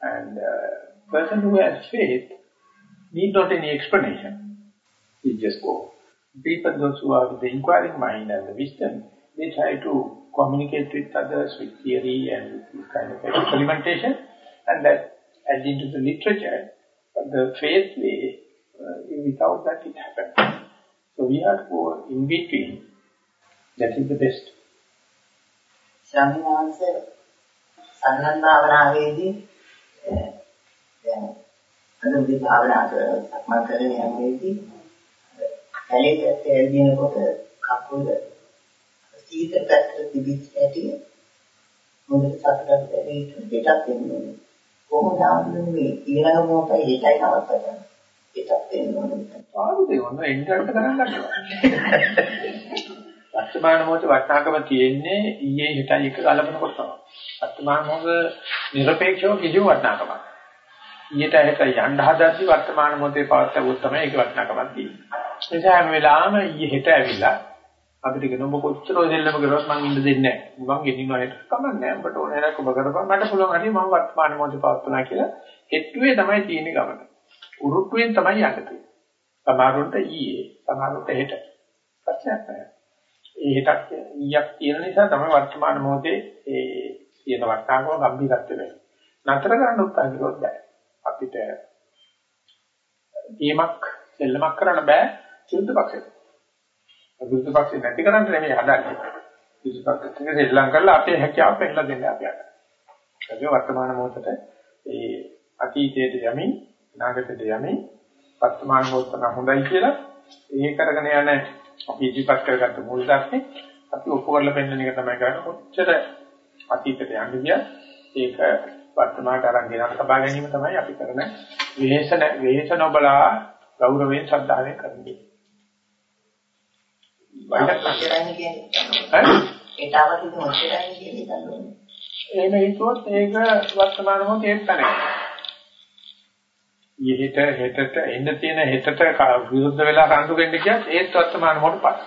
And uh, person who has faith need not any explanation. He just go People, those who are with the inquiring mind and the wisdom, they try to communicate with others with theory and with kind of experimentation, and that add into the literature. But the faith way, uh, without that it happens. So we have to go in between. That is the best. ස්වාමීන් වහන්සේ සන්නන් භාවනාවේදී දැන් අද උදේ භාවනා කරලා කරගෙන යන්නේදී කලේ පැත්ත ඇවිදිනකොට කකුල සීත පැත්තට තිබිච්ච ඇටි මොකද සතුටක් දැනෙන්න පිටක් වෙන්නේ කොහොමද ආන්නේ කියලා මොකයි ඒකයි නවත්තද පිටක් වෙන්නේ පාඩු දෙවන්න එන්ටර්ට කරන් ගන්නවා වර්තමාන මොහොතේ වටනකම තියෙන්නේ ඊයේ හිටයි එක ගලපනකොට තමයි. වර්තමාන මොහොත নিরপেক্ষව කිසිම වටනකමක්. ඊට හිත යන්න හදද්දී වර්තමාන මොහොතේ පවත්වුවොත් තමයි ඒක වටනකමක් තියෙන්නේ. ඒ නිසා හැම වෙලාවෙම ඊයේ හෙට ඇවිල්ලා අපිට කියන ඔබ කොච්චර ඔය දෙල්ලම කරොත් මං ඉන්න දෙන්නේ නැහැ. මං ගෙනිනවා හෙට කමන්නේ ඔබට ඕන හැරක් ඔබ කරපන් මට පුළුවන් හරි මම වර්තමාන මොහොතේ පවත්වනවා කියලා හෙට්ටුවේ තමයි තියෙන්නේ ගමන. උරුට්ටුවෙන් තමයි යන්න තියෙන්නේ. සමහරවිට ඊයේ සමහරවිට හෙට. ප්‍රශ්නයක් නැහැ. ඒ හෙටක් ඊයක් තියෙන නිසා තමයි වර්තමාන මොහොතේ ඒ තියෙන වර්තාංගව ගැඹිරත්වෙ වෙන්නේ. නතර කරන්න උත්සාහ කළොත් බෑ. අපිට ඊමක් දෙල්ලමක් කරන්න බෑ විරුද්ධ පක්ෂයට. විරුද්ධ පක්ෂය නැති කරන්න නෙමෙයි හදන්නේ. විරුද්ධ පක්ෂයට දෙල්ලම් කරලා අපේ හැකියාව පෙන්නලා දෙන්න අපි අද. ඒක වර්තමාන මොහොතට ඒ අතීතයට යමින් අනාගතයට යමින් වර්තමාන මොහොත නම් හොඳයි කියලා ඒ කරගෙන යන අපි ඉදිරිපත් කරගත්ත මූල ධර්මේ අපි ඔප්පු කරලා පෙන්නන එක තමයි කරන්නේ. කොච්චර අතීතයට යන්න ගියත් ඒක වර්තමානට අරන් ගෙනත් ලබා ගැනීම තමයි අපි කරන විහෙසන විහෙස නොබලා ගෞරවයෙන් ශ්‍රද්ධාවෙන් කරන්නේ. වයින්ක් කරන්නේ කියන්නේ. හරි. ඒට අවදි මොකදන්නේ කියන්නේ හිතන්නේ. එහෙම හිතුවොත් ඒක වර්තමාන මොහොතේ තමයි. ඊහෙට හෙටට එන්න තියෙන හෙටට විරුද්ධ වෙලා රණ්ඩු වෙන්න කියත් ඒත් වර්තමාන මොහොත පාන.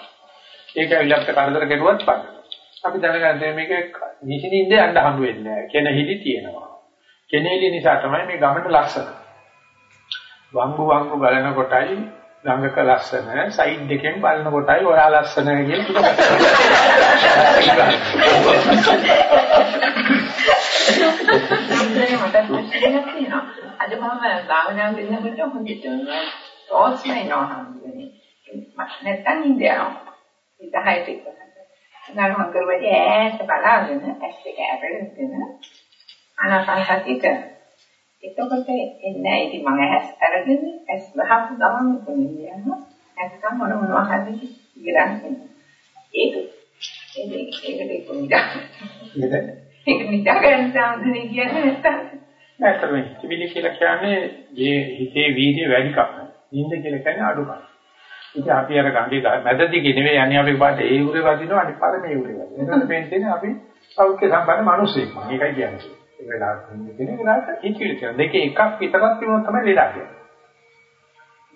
ඒක විලක්ක කරදර කෙරුවත් පාන. අපි දැනගන්න මේක නිසින්ින්ද යන්න හම්බ වෙන්නේ නැහැ. කෙනෙහිලි තියෙනවා. කෙනෙහිලි නිසා තමයි මේ ගමන ලක්ෂණ. වංගු වංගු බලන කොටයි ළඟක ලස්සන, සයිඩ් එකෙන් බලන කොටයි ඔයා ලස්සන කියලා අද මම භාවනා කරනකොට හොඳට තෝස් නැනවා හම්බුනේ. නැත්තම් ඉන්දියාව. ඒක හයිටෙක් නරහන් කරුවට ඈත බලාගෙන ඇස් දෙක ඇරගෙන ආනාපාන සතිය කරනවා. එතකොට එන්නේ ඉතින් මම ඇස් අරගෙන ඇස් වහපු ගමන් කොහොමද යනවා? නැත්නම් මොන මොනවා හරි ඉගෙන ඒක ඒක ඒක කොහොමද? ඒක නිදා ගන්න සාධනෙ කියන්නේ නැත්තම්. ඇත්තටම හිතවිලි කියලා කියන්නේ මේ හිතේ වීර්ය වැඩිකම. නිින්ද කියලා කියන්නේ අඩුකම. ඉතින් අපි අර ගඟේ මැදදී නෙවෙයි යන්නේ අපි පාට ඒ උරේ වදිනවා අනිත් පාර මේ උරේ වදිනවා. එතකොට පේන්නේ අපි සෞඛ්‍ය සම්පන්න මිනිස්සෙක්. මේකයි කියන්නේ. ඒ වෙලාවට ඉන්නේ වෙලාවට හිතවිලි කියන දෙකේ එකක් විතරක් තිබුණොත් තමයි ලෙඩ කියන්නේ.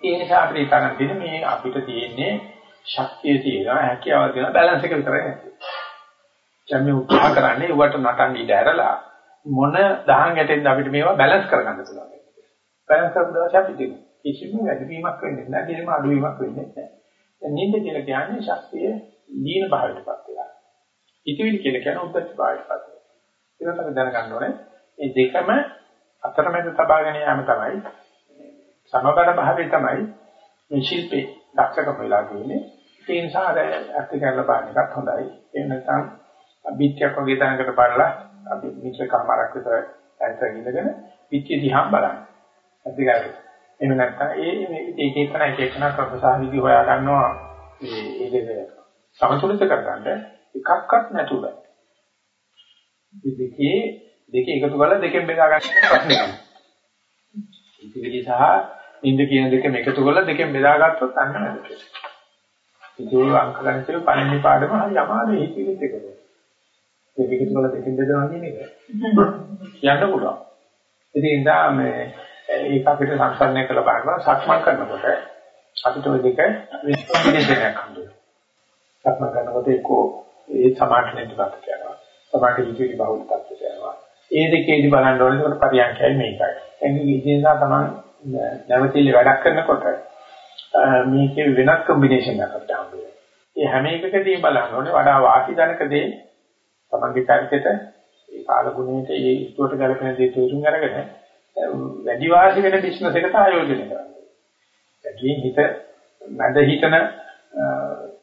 ඒ නිසා අපිට හිතන්න තියෙන්නේ මේ අපිට තියෙන්නේ ශක්තිය තියෙනවා හැකියාව තියෙනවා බැලන්ස් එක විතරයි නැත්තේ. දැන් මේ උත්සාහ කරන්නේ ඌට නටන්න ඉඩ ඇරලා මොන දහං ගැටෙන්ද අපිට මේවා බැලන්ස් කරගන්න පුළුවන්. බැලන්ස් කරන දවස් අපි දෙන්නේ. කිසිම වැඩිවීමක් වෙන්නේ නැහැ කිසිම අඩුවීමක් වෙන්නේ නැහැ. දැන් නිින්ද කියලා කියන්නේ ශක්තිය දීන භාවයටපත් වෙනවා. ඉතිවිලි කියලා කියන්නේ උද්දච්ච භාවයටපත් වෙනවා. ඒක තමයි දැනගන්න ඕනේ. මේ දෙකම අතරමැද තබාගෙන යාම තමයි සමබර භාවය තමයි මේ ශිල්පේ දක්ෂකම වෙලා තියෙන්නේ. ඒ නිසා අර ඇත්ත කරලා බලන එකත් හොඳයි. ඒ නැත්නම් බිත්තියක් වගේ තැනකට බලලා අපි මිත්‍ර කාමරක් විතර ඇත්ත ඉඳගෙන පිටිය දිහා බලන්න. ඇත්ත කරලා. එහෙම නැත්නම් ඒ ඒක එකන එක එකන ප්‍රසාහිදී හොයා ගන්නවා මේ ඒ දෙක සමතුලිත කරගන්න එකක්වත් නැතුව. මේ දෙකේ දෙක එකතු කරලා දෙකෙන් බෙදා ගන්න ප්‍රශ්නේ. ඉතිවිලි සහ නින්ද කියන දෙකම එකතු කරලා දෙකෙන් බෙදාගත්තොත් අන්න නැද. ඉතින් අංක ගණිතේ පළවෙනි පාඩම හරි අමාරුයි ඉතිවිලිත් එකතු. ඒක එකතු කරලා දෙකෙන් බෙදනවා කියන එක. යන්න පුළුවන්. ඉතින් ඉඳා මේ ඒක අපිට සංසන්දනය කළ බලනවා සක්මන් කරනකොට අපිට ওই දෙක විශ්වාසයෙන් හම්බුනේ. සක්මන් කරනකොට එක්කෝ ඒ සමාධියට ගත කරනවා. සමාධි විචිත බහුල තත්ත්වයට යනවා. ඒ දෙකේදී බලන්න ඕනේ ඒකට පරියන්කයි මේකයි. එන්නේ ඉතින්සා තමයි නැවතිලි වැඩක් කරනකොට මේකේ වෙනත් කොම්බිනේෂන් එකක් අපිට හම්බෙනවා. ඒ හැම එකකදී බලන්න ඕනේ වඩා වාසිජනක දේ තමන්ගේ චරිතයට ඒ කාලගුණයට ඒ ඉස්තුවට ගැලපෙන දේ තේරුම් අරගෙන වැඩි වාසි වෙන බිස්නස් එකට ආයෝජනය කරනවා. ඒකෙන් හිත නැද හිතන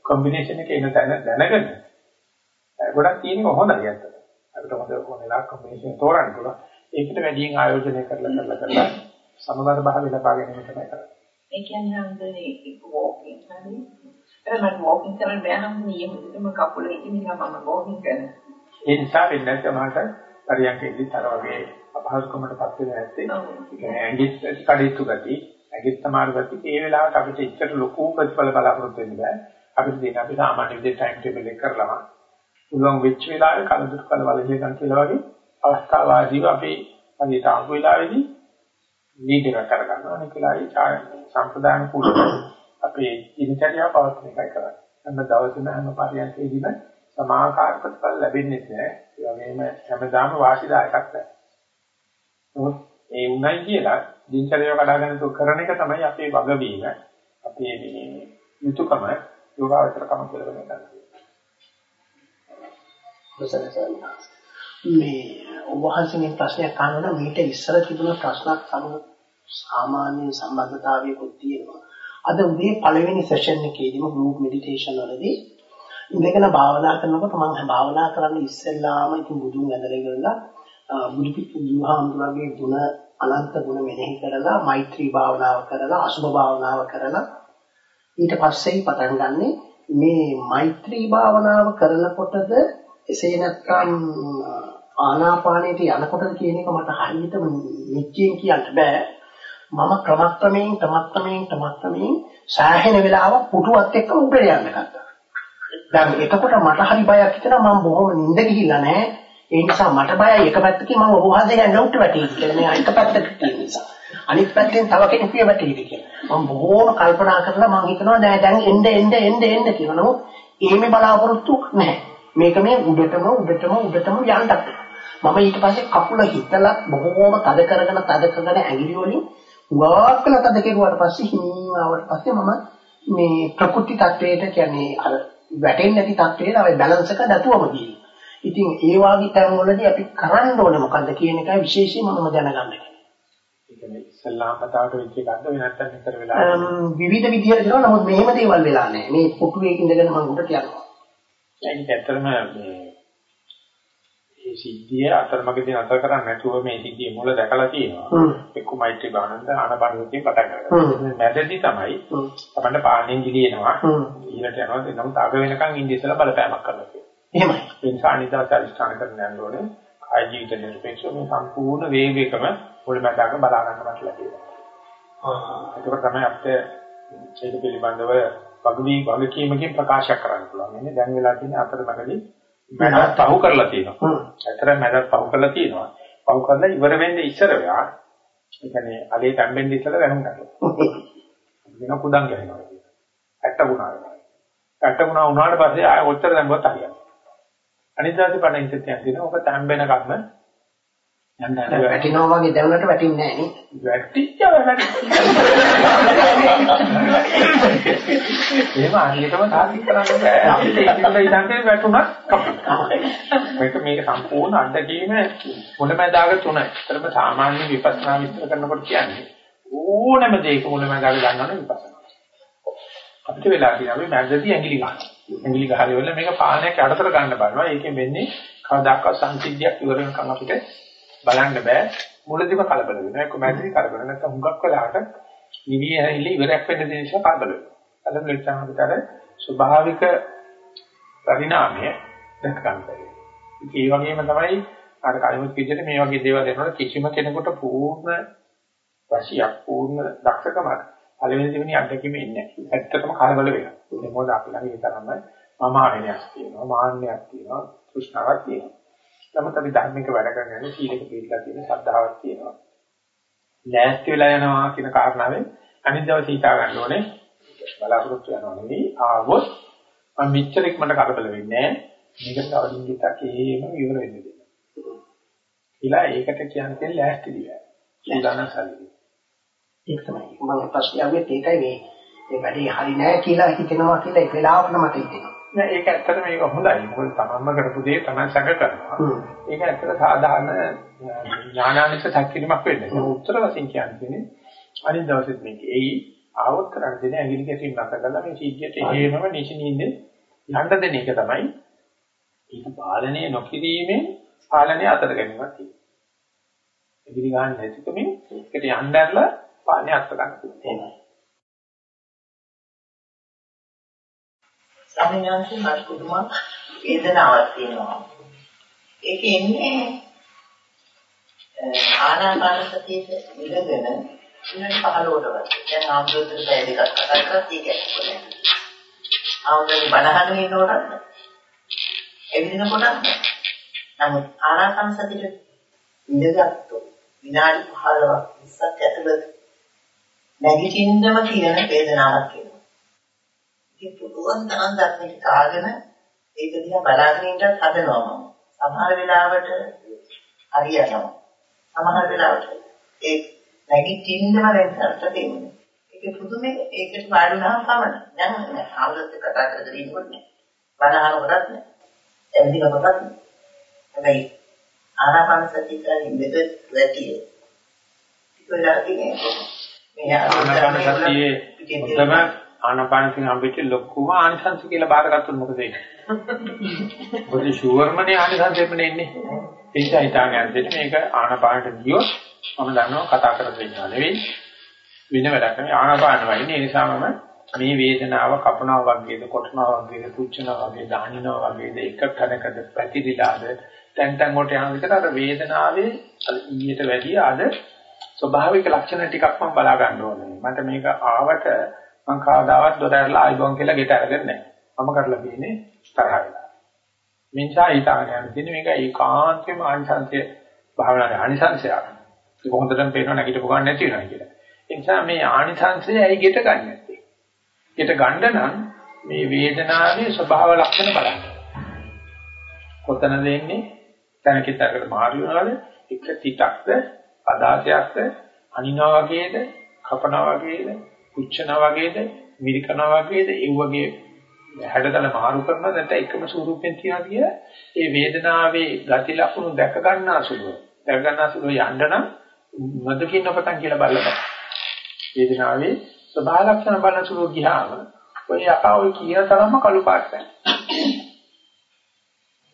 කොම්බිනේෂන් එක එන තැන දැනගෙන ගොඩක් තියෙනක හොඳයි අතට. අපිට හොඳ මොනලා කොම්බිනේෂන් තෝරන්න පුළුවන්. ඒකට වැඩියෙන් ආයෝජනය කරලා කරලා කරලා සමබර භාවය ලබා ගැනීම තමයි කරන්නේ. ඒ කියන්නේ ඒක වෝකින් හරි. එතන වෝකින් කරන්න බෑ නම් නියමිතම කකුල ඉතින් මම වෝකින් කරනවා. ඒ නිසා වෙන්නේ නැත්නම් පරියන්කෙදි තර වගේ අපහසුකමකටපත් වෙන්නේ නැත්තේ. ඒ කියන්නේ ඇඟිත් කඩਿੱතු ගති, ඇඟිත් සමාන ගති ඒ වෙලාවට අපිට ඉච්ඡට ලොකු ප්‍රතිඵල බලාපොරොත්තු වෙන්න බෑ. අපිට දෙන අපි සාමාන්‍ය විදිහට ටයිම් ටේබල් එක කරලා පුළුවන් වෙච්ච වෙලාවේ කලදුරු කල වලදී ගන්න කියලා වගේ අවස්ථාවාදීව අපි අනිත් ආපු වෙලාවේදී නීති රැක කරගන්නවා. අනිත් වෙලාවේ සම්ප්‍රදාන කුලව අපේ දිනචර්යාව පවත්වන එකයි කරන්නේ. හැම දවසෙම හැම පරියන්කේදීම සමාකාර ප්‍රතිඵල ලැබෙන්නේ නැහැ. ඒ වගේම හැමදාම වාසිදායකක් නැහැ. නමුත් ඒ උණයි කියලා දිනචරියාව කඩාගෙන තු කරන එක තමයි අපේ වගවීම. අපේ මේ යුතුයකම යෝගාවචරකම කියලා වෙනවා. මේ ඔබ වහන්සේගෙන් ප්‍රශ්නයක් අහනවා මීට ඉස්සර තිබුණ ප්‍රශ්නක් අනුව සාමාන්‍ය සම්බන්ධතාවයකුත් තියෙනවා. අද උදේ පළවෙනි සෙෂන් එකේදීම ගෲප් මෙඩිටේෂන් වලදී ඉඳගෙන භාවනා කරනකොට මම භාවනා කරන්න ඉස්සෙල්ලාම ඉතින් බුදුන් ඇදලා ඉවරලා බුදු බුදුහාමුදුරගේ ගුණ අනන්ත ගුණ මෙනෙහි කරලා මෛත්‍රී භාවනාව කරලා අසුභ භාවනාව කරලා ඊට පස්සේ පටන් ගන්නෙ මේ මෛත්‍රී භාවනාව කරනකොටද එසේ නැත්නම් ආනාපානයට යනකොටද කියන එක මට හරියටම නිශ්චයෙන් කියන්න බෑ මම ක්‍රමක්‍රමයෙන් ක්‍රමක්‍රමයෙන් ක්‍රමක්‍රමයෙන් සෑහෙන වෙලාවක් පුටුවත් එක්ක උඩට යන්න ගත්තා දැන් එතකොට මට හරි බයක් හිතෙනවා මම බොහොම නිින්ද ගිහිල්ලා නැහැ. ඒ නිසා මට බයයි එක පැත්තකින් මම ඔබ වහන්සේ ගැන නෝට් වැටෙයිද කියලා. මේ එක පැත්තකට තියෙන නිසා. අනිත් පැත්තෙන් තව කෙනෙකුගේ වැටෙයිද කියලා. මම බොහොම කල්පනා කරලා මම හිතනවා දැන් දැන් එන්න එන්න එන්න එන්න කියලා. නමුත් ඒමේ බලාපොරොත්තු නැහැ. මේක මේ උඩටම උඩටම උඩටම යන්නත්. මම ඊට පස්සේ කකුල හිතලා බොහොම තද කරගෙන තද කරගෙන ඇඟිලි වලින් වෙන තද කෙරුවාට පස්සේ හිමින් ආවට පස්සේ මම මේ ප්‍රකෘති තත්වයට කියන්නේ අර වැටෙන්නේ නැති තත්ත්වයට අපි බැලන්ස් එක නැතුවම ගියේ. ඉතින් ඒ වාගේ තැන්වලදී අපි කරන්න ඕනේ මොකද්ද කියන එකයි විශේෂයෙන්ම මම දැනගන්න ඉස්ලාම් කතාවට වෙච්ච එකක්ද වෙන නැත්නම් විතර වෙලා විවිධ විදිහට කරනවා නමුත් මෙහෙම දේවල් වෙලා නැහැ. මේ පුටුවේ ඉඳගෙන මම උඩට යනවා. ඒක ඇත්තටම මේ මේ සිද්ධිය අතරමඟදී නතර කරන්නේ නැතුව මේ සිද්ධියේ මුල දැකලා තියෙනවා. එක්ක මෛත්‍රී භාවනන්ද ආනපනසතිය පටන් ගන්නවා. මැදදී තමයි අපන්න පාණෙන් ගිලිනවා. ඊළඟට යනවා එනමුත් අග වෙනකන් ඉඳි ඉස්සලා බලපෑමක් කරලා තියෙනවා. එහෙමයි. ඒ නිසා අනිදාස අරිස්ථාන කරන්න යන්න ඕනේ. කාය ජීවිත නිර්පේක්ෂව මේ සම්පූර්ණ වේගයකම මුලමඳාක බලා ගන්න මට ලැබෙනවා. ඒක තමයි අපිට ඒක පිළිබඳව වගවි වගකීමකින් ප්‍රකාශ කරන්න පුළුවන්. ඉන්නේ දැන් වෙලා තියෙන අතරමැදි මනස පහු කරලා තියෙනවා. අතර මනස පහු කරලා තියෙනවා. පහු කරලා ඉවර වෙන්නේ ඉස්සර වෙලා. ඒ කියන්නේ අලේ තැම්බෙන්නේ ඉස්සර වෙනුම් කරලා. වෙන කුඩම් ගහනවා. ඇට්ට ගුණා වෙනවා. ඇට්ට ගුණා වුණාට පස්සේ ආය ඔච්චර දැම්මොත් හරියනවා. අනිදාසේ පණ ඉස්සෙත් යන ඔක තැම්බෙන යන්න වැටිනවා වගේ දැනුණට වැටින්නේ නැහැ නේ. වැටිච්චා එහෙම අනිකම සාධි කරන්න බෑ. අපිට ඒකල ඉඳන් වැටුණත් කපනවා. මේක මේක සම්පූර්ණ අත්දැකීම මුලමදාග තුනයි. ඒතරම සාමාන්‍ය විපස්සනා විස්තර කරනකොට කියන්නේ ඕනම දෙයක මුලමදාග ගන්නවනේ විපස්සනා. අපිට වෙලා තියෙනවා අපි මැදදී ඇඟිලි ගන්න. ඇඟිලි ගහලා මේක පාලනයක් යටතට ගන්න බලනවා. ඒකෙන් වෙන්නේ කවදාකවත් සංසිද්ධියක් ඉවර වෙනකන් අපිට බලන්න බෑ මුලදිම කලබල වෙනවා ඒක මැදිරි කලබල නැත්නම් හුඟක් වෙලාවට නිවි ඇහිලි ඉවරයක් වෙන්න දෙන නිසා කලබල වෙනවා කලබල වෙච්චාම විතර ස්වභාවික පරිණාමය දැක ගන්න බැහැ ඒ වගේම තමයි අර කලිමුත් විදිහට මේ වගේ දේවල් දෙනකොට කිසිම කෙනෙකුට පූර්ණ වශියක් පූර්ණ දක්ෂකමක් පළවෙනි දෙවෙනි අත්දැකීම ඉන්නේ නැහැ. ඇත්තටම කලබල වෙනවා. ඒක මොකද අපි ළඟ ඒ තරම්ම මමාවෙනයක් තියෙනවා, මාන්නයක් තියෙනවා, තෘෂ්ණාවක් තියෙනවා. නමුත් අපි ධර්මික වැඩ කරන්නේ සීලක පිළිලා තියෙන ශ්‍රද්ධාවක් තියෙනවා. ලෑස්ති වෙලා යනවා කියන කාරණාවෙන් අනිත් දවසේ හිතා ගන්න ඕනේ බලාපොරොත්තු වෙනවා නෙවෙයි ආවොත් මම මෙච්චර ඉක්මනට කරබල වෙන්නේ මේකට තවදින් ගිතක් එහෙම ඉවර වෙන්න දෙන්න. ඊළා ඒකට කියන්නේ ලෑස්ති දිලා. සූදානම් සල්ලි. ඒක තමයි මම ප්‍රශ්නේ අහුවේ ඒකයි මේ මේ වැඩේ හරි නෑ කියලා හිතෙනවා කියලා ඒ වෙලාවට මට හිතෙනවා. නෑ ඒක ඇත්තට මේක හොඳයි. මොකද තමන්ම කරපු දේ තමන් සැක කරනවා. ඒක ඇත්තට සාධාරණ ඥානානික සැකීමක් වෙන්නේ. ඒක උත්තර වශයෙන් කියන්නේ අනිත් දවසෙත් මේක එයි ආවොත් කරන්න දෙන ඇඟිලි ගැසීම් නැත කරලා මේ සීජ්ජයට එහෙමම නිසිනින්ද යන්න දෙන එක තමයි. ඒක පාලනය නොකිරීමෙන් පාලනය අතර ගැනීමක් තියෙනවා. ඇඟිලි ගන්න නැතිකමින් ඒකට යන්න ඇරලා පාලනය අත්ත ගන්න පුළුවන්. ස්වාමීන් මට පුදුම වේදනාවක් තියෙනවා. ඒක එන්නේ ආනාපාන සතියේ ඉඳගෙන ඉන්න 15ට වගේ. දැන් ආම්දෝතර පැය දෙකක් කතා කරලා ඒක ඇතුළේ. ආම්දෝතර බලහන් ඉන්නකොට එදිනකොට නමුත් ආනාපාන සතියේ ඉඳගත්තු විනාඩි 15ක් 20ක් ඇතුළත නැගිටින්නම කියන වේදනාවක් එනවා. ඉතින් පුළුවන් තරම් ධර්මයට කාගෙන ඒක දිහා බලාගෙන ඉන්නත් හදනවා මම. සමහර වෙලාවට හරියනවා. සමහර වෙලාවට ඒ නැගිටින්නම රැඳට දෙන්නේ. ඒක පුදුමේ ඒකට වාඩුණාම පමණ. දැන් ආවුලත් කතා කරගෙන ඉන්නකොට නෑ. බනහන කොටත් නෑ. එම්දි කොටත් නෑ. හැබැයි ආනාපාන සතිය කරන්නේ මෙතන වැඩි. ඒක තියෙන්නේ මේ ආනාපාන සතියේ ආනපානකින් හම්බෙච්ච ලොකුම ආනිසංස කියලා බාරගත්තොත් මොකද වෙන්නේ? මොකද ෂුවර්මනේ ආනිසංසෙන්නේ ඉන්නේ. ඒ නිසා හිතාගෙන යන්නේ මේක ආනපානට ගියොත් මම දන්නවා කතා කරලා දෙන්නා නෙවෙයි. වෙන වැඩක් නෙවෙයි ආනපාන වයින්නේ. ඒ නිසා මම මේ වේදනාව කපනවා වගේද කොටනවා වගේද පුච්චනවා වගේ දානිනවා වගේද එක කනකද පැතිරිලාද තැන් තැන් වලට යන විතර අර වේදනාවේ ඊට වැඩිය අද ස්වභාවික ලක්ෂණ ටිකක් මම බලා ගන්න ඕනේ. මට මේක ආවට මම කවදාවත් දොර ඇරලා ආයිබෝන් කියලා ගෙට අරගෙන නැහැ. මම කරලා තියෙන්නේ තරහ වෙලා. මින්සා ඊතාගෙන යන තියෙන්නේ මේක ඒකාන්තයෙන්ම ආනිසංසය භාවනාවේ ආනිසංසයක්. ඒක හොඳටම පේනවා නැගිටපු ගන්න නැති වෙනවා කියලා. ඒ නිසා මේ ආනිසංසය ඇයි ගෙට ගන්න නැත්තේ? ගෙට ගන්න නම් මේ වේදනාවේ ස්වභාව ලක්ෂණ බලන්න. කොතනද එන්නේ? තනකිටකට මාරු වෙනවද? එක තිතක්ද, අදාසයක්ද, අනිනා වගේද, කපනා වගේද, කුච්චනා වගේද මිරිකනා වගේද ඒ වගේ හැඩතල මාරු කරනවා නැත්නම් එකම ස්වරූපෙන් තියනවා කියලා ඒ වේදනාවේ ගති ලක්ෂණ දැක ගන්නා සුළුව දැක ගන්නා සුළුව යන්න නම් මදකින් ඔපතන් කියලා බලන්න වේදනාවේ ස්වභාව ලක්ෂණ බලන සුළුව ගියාම ඔය යකා ඔය කියන තරම්ම කළු පාට නැහැ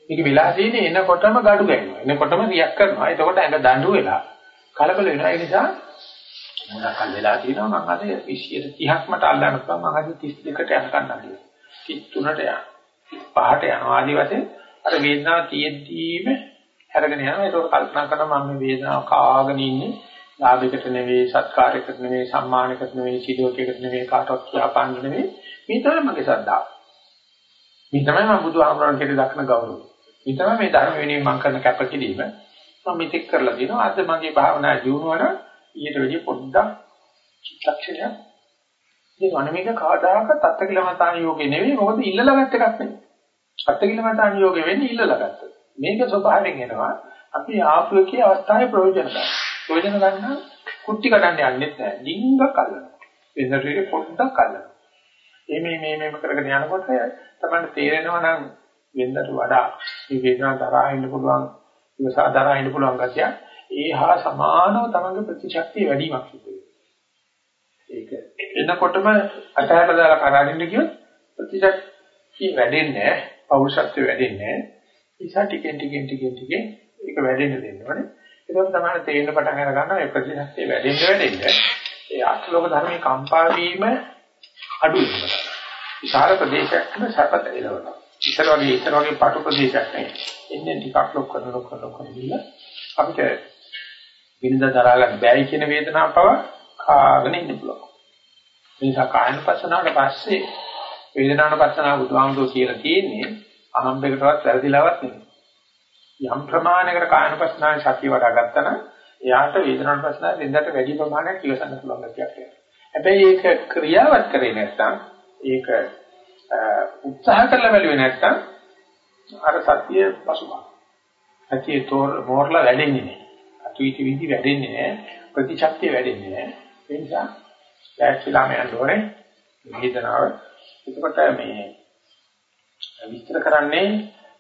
මේක වෙලා තියෙන්නේ එනකොටම gadu ගන්නවා. එනකොටම රියැක්ට් කරනවා. එතකොට ඇඟ දඬු වෙලා කලබල වෙනවා. ඒ නිසා මොනවාක් වෙලා තියෙනවා? මම අද 20 30ක් මට අල්ලන්න පුළුවන්. මම අද 32ට යනකම් නැගිලා 33ට යන 5ට යනවා ආදි වශයෙන් අර වේදනාව තියෙද්දීම අරගෙන යනවා. ඒක කල්පනා කරනවා මම මේ වේදනාව කාගෙන ඉන්නේ. ලාභයකට නෙවෙයි සත්කාරයකට නෙවෙයි සම්මානයකට නෙවෙයි සිදුවකයකට නෙවෙයි කාටවත් කියාපාන්න නෙවෙයි. මේ තමයි මගේ ශ්‍රද්ධාව. මේ තමයි මම බුදුහාමරන් කෙරේ දක්න ගෞරවය. මේ තමයි මේ ධර්ම වෙනුවෙන් මම කරන කැපකිරීම. මම මෙතෙක් කරලා දිනවා අද මගේ භාවනා ජීවුණා ඊට වැඩිය පොඩ්ඩක් චිත්තක්ෂණයක් මේ වනමික කාදාක තත්ත්වකිලමතාන යෝගේ නෙවෙයි මොකද ඉල්ලලා ගත්ත එකක් නෙවෙයි. තත්ත්වකිලමතාන යෝගේ වෙන්නේ ඉල්ලලා ගත්ත. මේක ස්වභාවයෙන් එනවා අපි ආපු එකේ අවස්ථාවේ ප්‍රයෝජන ගන්න. ප්‍රයෝජන ගන්න කුට්ටි කඩන්න යන්නෙත් නැහැ. ඩිංගක් අල්ලනවා. වෙනදට පොඩ්ඩක් අල්ලනවා. මේ මේ මේ කරගෙන යනකොට තමයි තේරෙනවා නම් වෙනදට වඩා මේ වේදනාව දරා ඉන්න පුළුවන් ඉවසා දරා ඉන්න පුළුවන් ගැතිය ඒ හා සමානව තමන්ගේ ප්‍රතිශක්තිය වැඩිවීමක් සිදු වෙනවා. ඒක එනකොටම අතහැරලා දාලා කරාරින්න කියොත් ප්‍රතිශක්තිය වැඩෙන්නේ නැහැ, පෞරුෂත්වය වැඩෙන්නේ නැහැ. නිසා ටිකෙන් ටිකෙන් ටිකෙන් ටිකෙන් ඒක වැඩෙන්න දෙන්න ඕනේ. ඒක තමයි තේරෙන පටන් අර ගන්නවා ඒ ප්‍රතිශක්තිය වැඩෙන්න වැඩෙන්න. ඒ අත්ලෝක ධර්මයේ කම්පා වීම අඩු වෙනවා. විශාල ප්‍රදේශයක්ම සැපත එළවනවා. ඉතර වගේ ඉතර වගේ පාටු ප්‍රදේශයක් නෙවෙයි. එන්නේ ටිකක් ලොක් කරන ලොක් කරන ලොක් කරන අපිට විඳ දරා ගන්න බැරි කියන වේදනාව පව කාගෙන ඉන්න පුළුවන්. ඒ නිසා කායන පස්සනාවට පස්සේ වේදනාන පස්සනාව බුදුහාමුදුරුවෝ කියලා තියෙන්නේ අහම්බෙකටවත් වැරදිලාවක් නෙමෙයි. යම් ප්‍රමාණයකට කායන පස්සනාවේ සතිය වඩා ගත්තා නම් එයාට වේදනාන පස්සනාව වෙනදට වැඩි ප්‍රමාණයක් ඉවසන්න පුළුවන් ගැටියක් වෙනවා. හැබැයි ඒක ක්‍රියාවත් කරේ නැත්නම් ඒක උත්සාහ කරලා බැලුවේ නැත්නම් අර සතිය පසුබා. සතිය තෝර මෝරලා වැඩෙන්නේ නැහැ. අතුයිති විදි වැඩෙන්නේ නැහැ. ප්‍රතිශක්තිය වැඩෙන්නේ නැහැ. ඒ නිසා දැක්කලාම යන්න ඕනේ වේදනාව. එතකොට මේ විස්තර කරන්නේ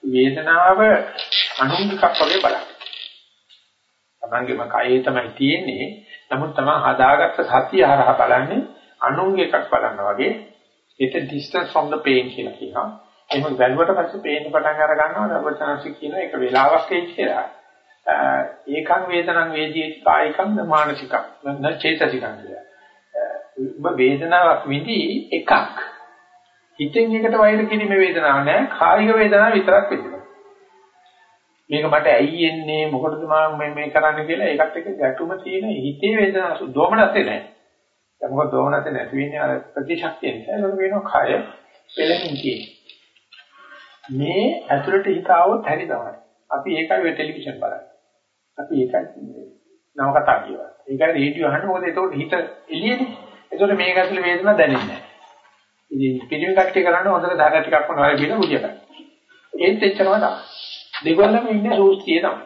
වේදනාව අනුන්ගිකක් වගේ බලන්න. තමන්ගේම කයේ තමයි තියෙන්නේ. නමුත් තමන් හදාගත්ත සතිය හරහා බලන්නේ අනුන්ගේ එකක් බලන්න වගේ. it a distance from the pain කියලා කියනවා. එහෙනම් බැලුවට පස්සේ පේන්න පටන් අර ගන්නවා දවචනසි කියන එක වෙලාවක් එයි කියලා. ඒකං වේදනං වේදී කායිකං මානසිකං න චේතසිකං කියලා. ඔබ වේදනාවක් විඳි එකක්. හිතෙන් එකට වෛර කිරීමේ වේදනාවක් නෑ. කායික වේදනාව විතරක් වෙනවා. මේක මට ඇයි එන්නේ මොකටද මම මේ මේ කරන්නේ කියලා ඒකට එක ගැටුම තියෙන හිතේ වේදනාව දෝමනසේ නෑ. දැන් මොකද දෝමනසේ නැති වෙන්නේ අර ප්‍රතිශක්තිය නිසා ඒක වෙනවා කය පෙළෙමින් තියෙන්නේ. මේ ඇතුළට හිත આવොත් හැරි තමයි. අපි ඒකයි ඔය ටෙලිවිෂන් බලන්නේ. අපි ඒකයි නව කතා කියනවා. ඒකයි රේඩියෝ අහන්නේ මොකද ඒකට හිත එළියනේ. ඒකට මේක ඇතුලේ වේදනාවක් දැනෙන්නේ නැහැ. ඉතින් පිළිවෙල කට්ටිය කරන්නේ හොඳට ධාර ටිකක් මොනවා කියලා බුදිය ගන්න. ඒත් එච්චරම තමයි. දෙගොල්ලම ඉන්නේ සූස්තිය තමයි.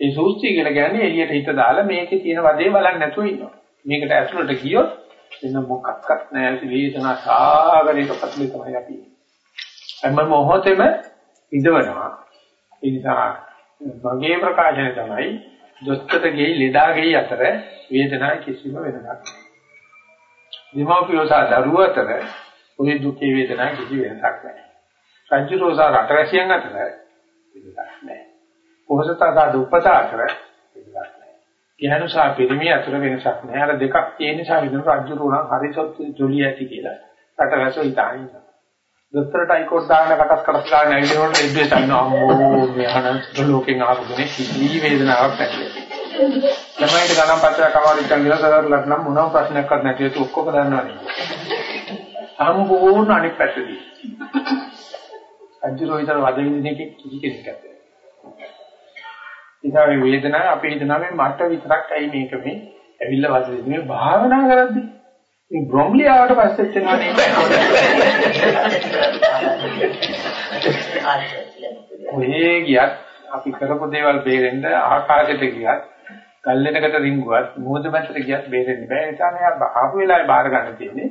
ඒ සූස්තිය කියලා කියන්නේ එළියට හිත දාලා මේකේ තියෙන වදේ බලන්නේ නැතුව ඉන්නවා. මේකට ඇතුළට ගියොත් එන්න මොකක්වත් නැහැ වේදනා සාගරයක පතුලේ තමයි අපි. හැම මොහොතෙම ඉදවනවා. ඒ නිසා මගේ ප්‍රකාශනය තමයි දොස්තර ගෙයි ලෙඩා ගෙයි අතර වේදනාවක් කිසිම වෙනසක් නැහැ. දෙමාපියෝ සහ දරුවෝ අතර ඔය දුකේ වේදනාවක් කිසි වෙනසක් නැහැ. රජුරෝ සහ රටවැසියන් අතර වෙනසක් නැහැ. පොහොසතා සහ දුප්පතා අතර වෙනසක් නැහැ. ඥාන සහ පිරිමි අතර වෙනසක් නැහැ. අර දෙකක් තියෙන නිසා විදුර රජුරෝ නම් හරිසොත් ජොලිය ඇති කියලා රටවැසියෝ හිතානිනවා. දොස්තරට අයිකෝඩ් දාන්න කටස් කටස් ගන්න ඇවිදිනකොට ඉද්දේ තන්න අම්මෝ මෙහන ලෝකෙන් ආපු කෙනෙක් කිසි වේදනාවක් නැහැ. ළමයින්ට ගණන් පත්‍රයක් අමාරු ඉතින් කියලා සරලට නම් මොනම ප්‍රශ්නයක්වත් නැති ඒත් ඔක්කොම දන්නවනේ. සම්පූර්ණ අනිත් පැත්තදී. අජිරෝ විතර වද විඳින එක කිසි කෙනෙක් නැහැ. ඉතින් මේ වේදනාව අපේ හිතනාවේ මට විතරක් ඇයි මේක මේ ඇවිල්ලා වද මේ භාවනා කරද්දී මේ බ්‍රොම්ලි ආවට පස්සේ එතනවනේ ඔය ගියත් අපි කරපු දේවල් බේරෙන්න ආකාශයට ගියත් කල්ලෙනකට රිංගුවත් මොහොත මැදට ගියත් බේරෙන්න බෑ. ඒ නිසා මෙයා ආපු වෙලාවේ බාර ගන්න තියෙන්නේ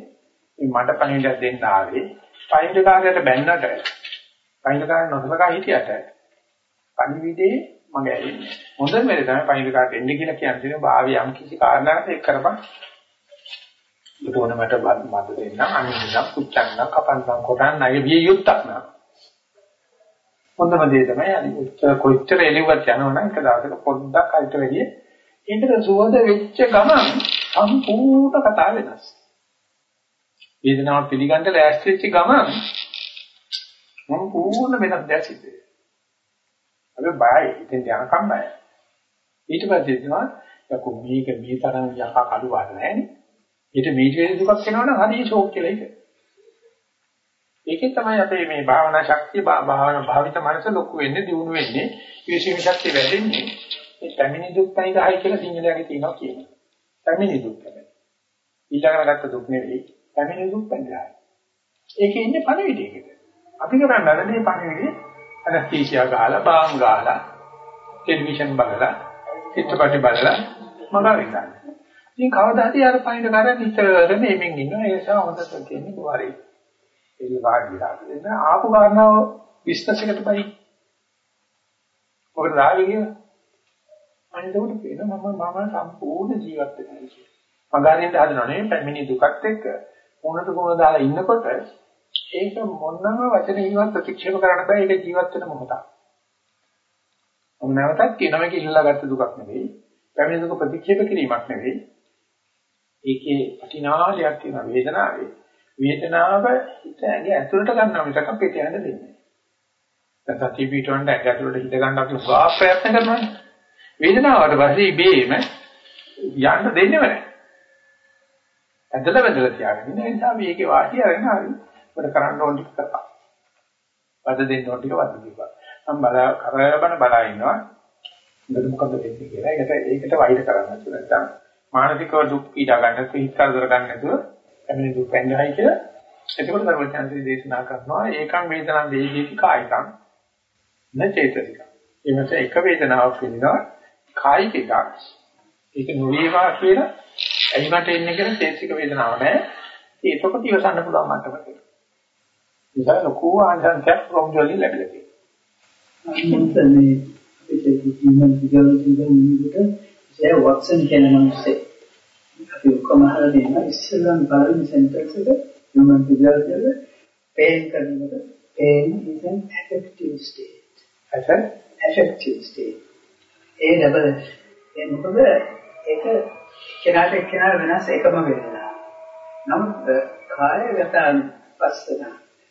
මේ මට පණිවිඩයක් දෙන්න ආවේ පණිවිඩකාරයට බැන්නට. පණිවිඩකාරය නොසලකා හිටියට පණිවිඩේ මගේ ඇරෙන්නේ. හොඳම වෙලේ තමයි පණිවිඩකාරට එන්න කියලා කියන්නේ. භාවය යම් කිසි කාරණාවක් එක් කරපන්. ඒකෝන මට මත දෙන්න අනින්න පුච්චන්න කපන්න කොටන්න අය විය යුත්තක් නා හොඳම දේ තමයි අනිත් කොච්චර එළියවත් යනවනම් එක දවසක පොඩ්ඩක් අයිට වෙලිය ඒකට සුවඳ වෙච්ච ගමන් සම්පූර්ණ කතාව වෙනස්. වේදනාව පිළිගන්න ලෑස්ති වෙච්ච ගමන් සම්පූර්ණ වෙනස් දෙයක් සිද්ධ වෙනවා. අපි බයයි. ඉතින් යනකම් බයයි. ඊට පස්සේ තමයි යකෝ මේක මේ තරම් යකා කළු වාර නැහැනේ. ඊට මේ විදිහේ දුකක් එනවනම් හරි ෂෝක් කියලා ඒක. ඒකෙන් තමයි අපේ මේ භාවනා ශක්තිය භාවනා භාවිත මනස ලොකු වෙන්නේ දියුණු වෙන්නේ විශ්ීම ශක්තිය වැඩෙන්නේ. මේ පැමිණි දුක් තනිකයි කියලා සිංහලයේ තියෙනවා කියනවා. පැමිණි දුක් තමයි. ඊළඟට ගත්ත දුක් නෙවෙයි පැමිණි දුක් පෙන්නලා. ඒකේ ඉන්නේ පණවිඩයකට. අපි කරන්නේ මේ පණවිඩේ ඇනස්තීසියා ගහලා බාම් ගහලා ටෙලිවිෂන් බලලා චිත්‍රපට බලලා මග වෙනවා. ඉතින් කවදාදී අර පයින් කරන්නේ නිතරම එමින් ඉන්නවා ඒ නිසා හොඳට කියන්නේ කුමාරී. ඒ වාඩිලා ඉන්න ආපු කාරණාව බිස්නස් එකට බයි. මොකද ආවේ කියලා. අනිත් උඩ පේන මම මම සම්පූර්ණ ජීවත් වෙනවා කියන්නේ. මගහරින්න හදනව නෙවෙයි පැමිණි දුකත් එක්ක මොනට කොන දාලා ඉන්නකොට ඒක මොනම වචනයකින්වත් ප්‍රතික්ෂේප කරන්න බෑ ඒක ජීවත් වෙන මොහොතක්. මම නැවතත් කියනවා මේක ඉල්ලලා ගත්ත දුකක් නෙවෙයි. පැමිණි දුක ප්‍රතික්ෂේප කිරීමක් නෙවෙයි. ඒකේ අටිනාලයක් තියෙන වේදනාවේ වේදනාව හිත ඇඟ ඇතුළට ගන්නවා මිසක පිට යන්න දෙන්නේ නැහැ. දැන් සතිය පිටවන්න ඇඟ ඇතුළට හිත ගන්න අපි වා ප්‍රයත්න කරනවානේ. වේදනාවට පස්සේ ඉබේම යන්න දෙන්නේම නැහැ. ඇදලා බඳලා තියාගෙන ඉන්න නිසා මේකේ වාසිය අරගෙන හරි අපිට කරන්න ඕන ටික කරපන්. වද දෙන්න ඕන ටික වද දීපන්. මම බල කරබන බලා ඉන්නවා. මොකද මොකද වෙන්නේ කියලා. ඒකට ඒකට වෛර කරන්න නැත්නම් මානසිකව දුක් පීඩා ගන්න නැතුව හිත කරදර ගන්න නැතුව එමෙන්න දුක් වෙන්නයි කියලා. එතකොට සර්වඥාන්සේ දේශනා කරනවා ඒකම් වේදනං වේදීති කායිකං නචේතසික. එමෙත එක වේදනාවක් වෙනවා කායික එකක්. ඒක නොවේවා කියලා ඇයිමට එන්නේ කියලා චේතසික වේදනාවක් නැහැ. ඒකකොට ඉවසන්න පුළුවන් මට්ටමකට. නිසා ලොකු ආංශයක් ප්‍රොම්ජලි ලැබිලා තියෙනවා. අන්තනේ අපේ ජීවන විද්‍යාවේ ඒ වොට්සන් කියන මිනිස්සේ අපි ඔක්කොම අහලා තියෙනවා ඉස්සෙල්ලාම බලන සෙන්ටෙන්ස් එක human physiology pain කරනකොට pain is an affective state. an affective state. ඒ ලබන ඒ මොකද ඒක කෙනාට කෙනා වෙනස් එකම වේදනාවක්. නමුත් කායගත පස්සන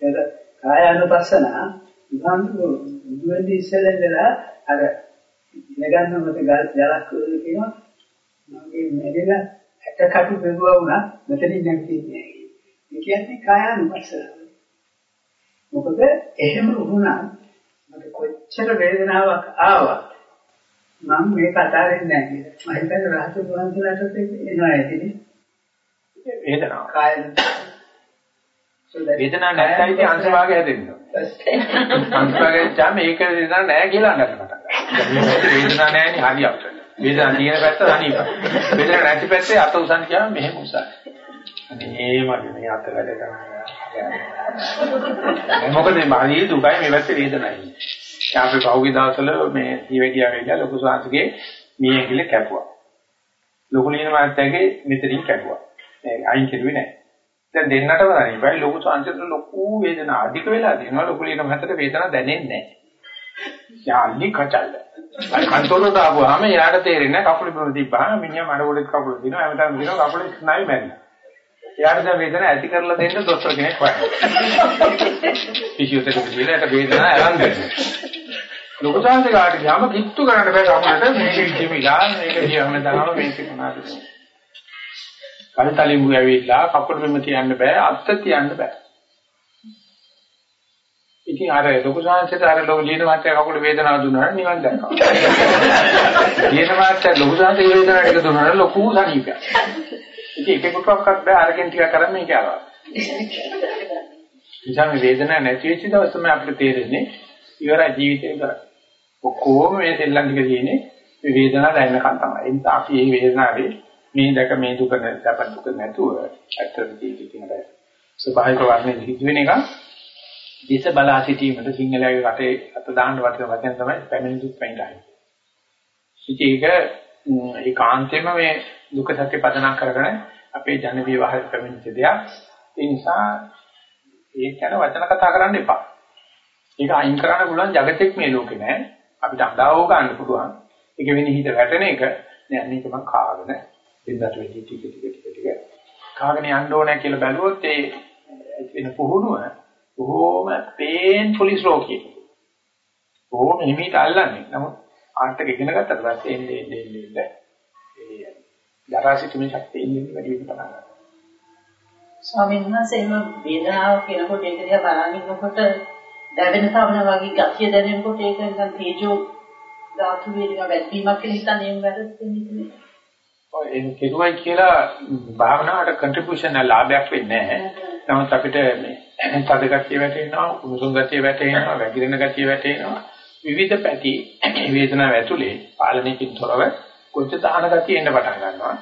එද කාය අනුපස්සන උදාහරණ දුවෙන්දි ඉස්සෙල්ලා අර ඉලගන්න මත ජලක් වල කියනවා මගේ මෙදෙලා ඇට කටු පෙරුවා වුණා මෙතනින් නැගිටින්නේ. ඒ කියන්නේ කායानुපස්සන. මොකද එහෙම වුණා මට කොච්චර වේදනාවක් ආවත් මම මේක අතාරින්නේ නැහැ කියලා. මම හිතන්නේ රහතන් වහන්සේලාට එනවා ඇතිනේ. වේදනාව. කාය වේදනාවක් නැත්නම් ඉතින් අංශභාගය හැදෙනවා. අංශභාගය දැන් මේක වේදනාවක් නැහැ කියලා අඬන්න පටන් ගන්නවා. වේදනාවක් නැහැනේ හරියට. වේදනාවක් තියෙන පැත්ත අනිප. වේදනාවක් නැති පැත්තේ අත උසන් කියම මෙහෙම උසයි. අනේ මගේ මේ අත වැඩ කරනවා. මොකද මේ මාළී දුකයි මේ පැත්තේ වේදනයි. අපි පහුගිය දවස්වල මේ ඊවෙඩියා වෙලා ලොකු සාංශගේ මේ ඇඟිල්ල කැපුවා. ලොකු ලියන මාත්‍යාගේ මෙතනින් කැපුවා. ඒ අයින් කෙරුවේ නැහැ. දැන් දෙන්නටම දැනෙයි. බයි ලොකු සංචිත ලොකු වේදනා අධික වෙලා තියෙනවා. ලොකු ලියන මහතට වේදනාවක් දැනෙන්නේ නැහැ. යාලි කචල්ල. අර කන්තෝලට ආවම එයාට තේරෙන්නේ නැහැ කකුල බිම තිබ්බහම මිනිහා මඩ වලට කකුල දිනවා. හැමදාම දිනවා කකුල ස්නායු මැරෙනවා. එයාට දැන් වේදනාව ඇති කරලා දෙන්න දොස්තර කෙනෙක් හොයනවා. ෆිසියෝതെරපි දීලා ඒක වේදනාව අරන් දෙන්න. ලොකු සංසය කාට ගියාම කිට්ටු කරන්න බෑ කකුලට මේක විදිහම ඉලා මේක දිහාම දානවා මේක මොනවාද. කල්තලින්බු ඇවිල්ලා කකුල මෙම තියන්න බෑ අත්ත තියන්න බෑ. ඉතින් අර ලොකු සංසයට අර ලොකු ලියන මාත්‍ය කකුල වේදනාව දුන්නා නිවන් දැක්කා. ලියන මාත්‍ය ලොකු සංසය වේදනාව ටික දුන්නා ලොකු සනීපයක්. ඉතින් එකෙකුටවත් බෑ අරකින් ටික කරන්න මේක ආවා. ඉතින් මේ වේදනාවක් නැති වෙච්ච දවස් තමයි අපිට තේරෙන්නේ ඉවරයි ජීවිතේ ඉවරයි. ඔක්කොම මේ සෙල්ලම් ටික තියෙන්නේ මේ වේදනාව දැනෙනකන් තමයි. ඒ නිසා අපි මේ වේදනාවේ මේ දැක මේ දුක නැත්නම් දුක නැතුව ඇත්තට ජීවිතේ තියෙන ස්වභාවික වර්ණය හිතුවෙන එක දිස බලා සිටීමට සිංහලයේ රටේ අත දාන්න වටින වචන තමයි පැමිණි දුක් පෙන්නයි. ඉතින් ඒක ඒකාන්තයෙන්ම මේ දුක සත්‍ය පදනම් කරගෙන අපේ ජන විවහාර පැමිණිච්ච දෙයක්. ඒ නිසා ඒක ගැන වචන කතා කරන්න එපා. ඒක අයින් කරන්න පුළුවන් జగතෙක් මේ ලෝකේ නෑ. අපිට අදාව ගන්න පුළුවන්. ඒක වෙන්නේ හිත වැටෙන එක. නෑ මේක මං කාගෙන දෙන්නට වෙඩි ටික ටික ටික ටික කාගෙන යන්න ඕනේ කියලා බැලුවොත් ඒ වෙන පුහුණුව බොහොම painfully slow කියන. බොහොම හිමීට අල්ලන්නේ. නමුත් ආර්ථික ඉගෙන ගත්තට පස්සේ එන්නේ එන්නේ එන්නේ ඒ දරාසිතුමේ ශක්තිය ඉන්නේ වැඩි වෙන පටන් ගන්නවා. ස්වාමීන් වහන්සේ එම වේදනාව කියනකොට ඒක දිහා බලන් ඉන්නකොට දැවෙන තවන වගේ ගතිය දැනෙනකොට ඒක නිකන් තේජෝ ධාතු වේදික වැඩිවීමක් කියලා හිතන්නේ එහෙම වැරද්දෙන්නේ ඔය ඒක කෙරුවයි කියලා භාවනාවට කන්ට්‍රිබියුෂන් ලාභයක් වෙන්නේ නැහැ. නමුත් අපිට මේ තද ගතිය වැටෙනවා, උණුසුම් ගතිය වැටෙනවා, වැగిරෙන ගතිය වැටෙනවා. විවිධ පැති වේදනාව ඇතුලේ පාලනයකින් තොරව කොච්ච තහන ගතිය එන්න පටන් ගන්නවා.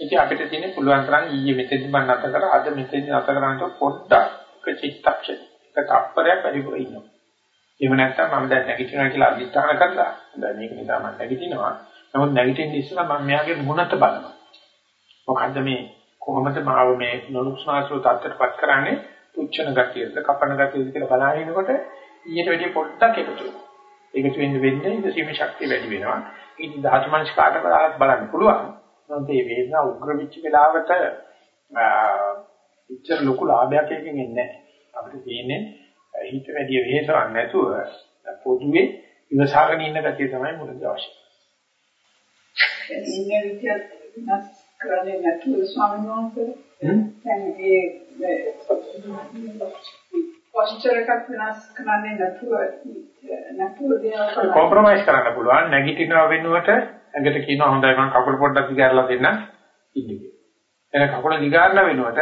ඉතින් අපිට තියෙන පුළුවන් තරම් ඊයේ මෙතෙන්දි මම නැත කර අද මෙතෙන්දි නැත කරන්නට පොඩ්ඩක් චිත්තක්ෂණ එක තප්පරයක් වැඩිපුර ඉන්නවා. එහෙම නැත්නම් මම දැන් නැගිටිනවා කියලා අදිස්ථාන කරලා දැන් මේක නිසා මම නැගිටිනවා. නමුත් නැගිටින්න ඉස්සෙල්ලා මම මෙයාගේ මුණත බලනවා. මොකද්ද මේ කොහොමද මාව මේ නොනුස්නාසෝ තත්ත්වයටපත් කරන්නේ? උච්චන ගතියද කපන ගතියද කියලා බලහිනකොට ඊට වැඩිය පොඩ්ඩක් එකතු වෙනවා. එකතු වෙන්න වෙන්නේ ඉත සීම ශක්තිය වැඩි වෙනවා. ඉතින් ධාතු මනස් කාට බලන්න පුළුවන්. නමුත් මේ වේදනාව උග්‍ර වෙච්ච වෙලාවට ඉච්ඡර ලොකු ලාභයක් එකකින් එන්නේ නැහැ. අපිට තියෙන්නේ හිත වැඩි වෙහෙසක් නැතුව පොදුවේ ඉවසාගෙන ඉන්න ගතිය තමයි මුලදී අවශ්‍ය. ඉන්නේ විදියට වෙනස් කරන්නේ නැතුව ස්වාමීන් වහන්සේ දැන් ඒ පොස්චර් එකක් වෙනස් කරන්නේ නැතුව නැතුව දේවල් කොම්ප්‍රොමයිස් කරන්න පුළුවන් නැගිටිනවා වෙනුවට ඇඟට කියනවා හොඳයි මම කකුල පොඩ්ඩක් දිගාරලා දෙන්න ඉන්න කියලා. එන කකුල දිගාරන වෙනුවට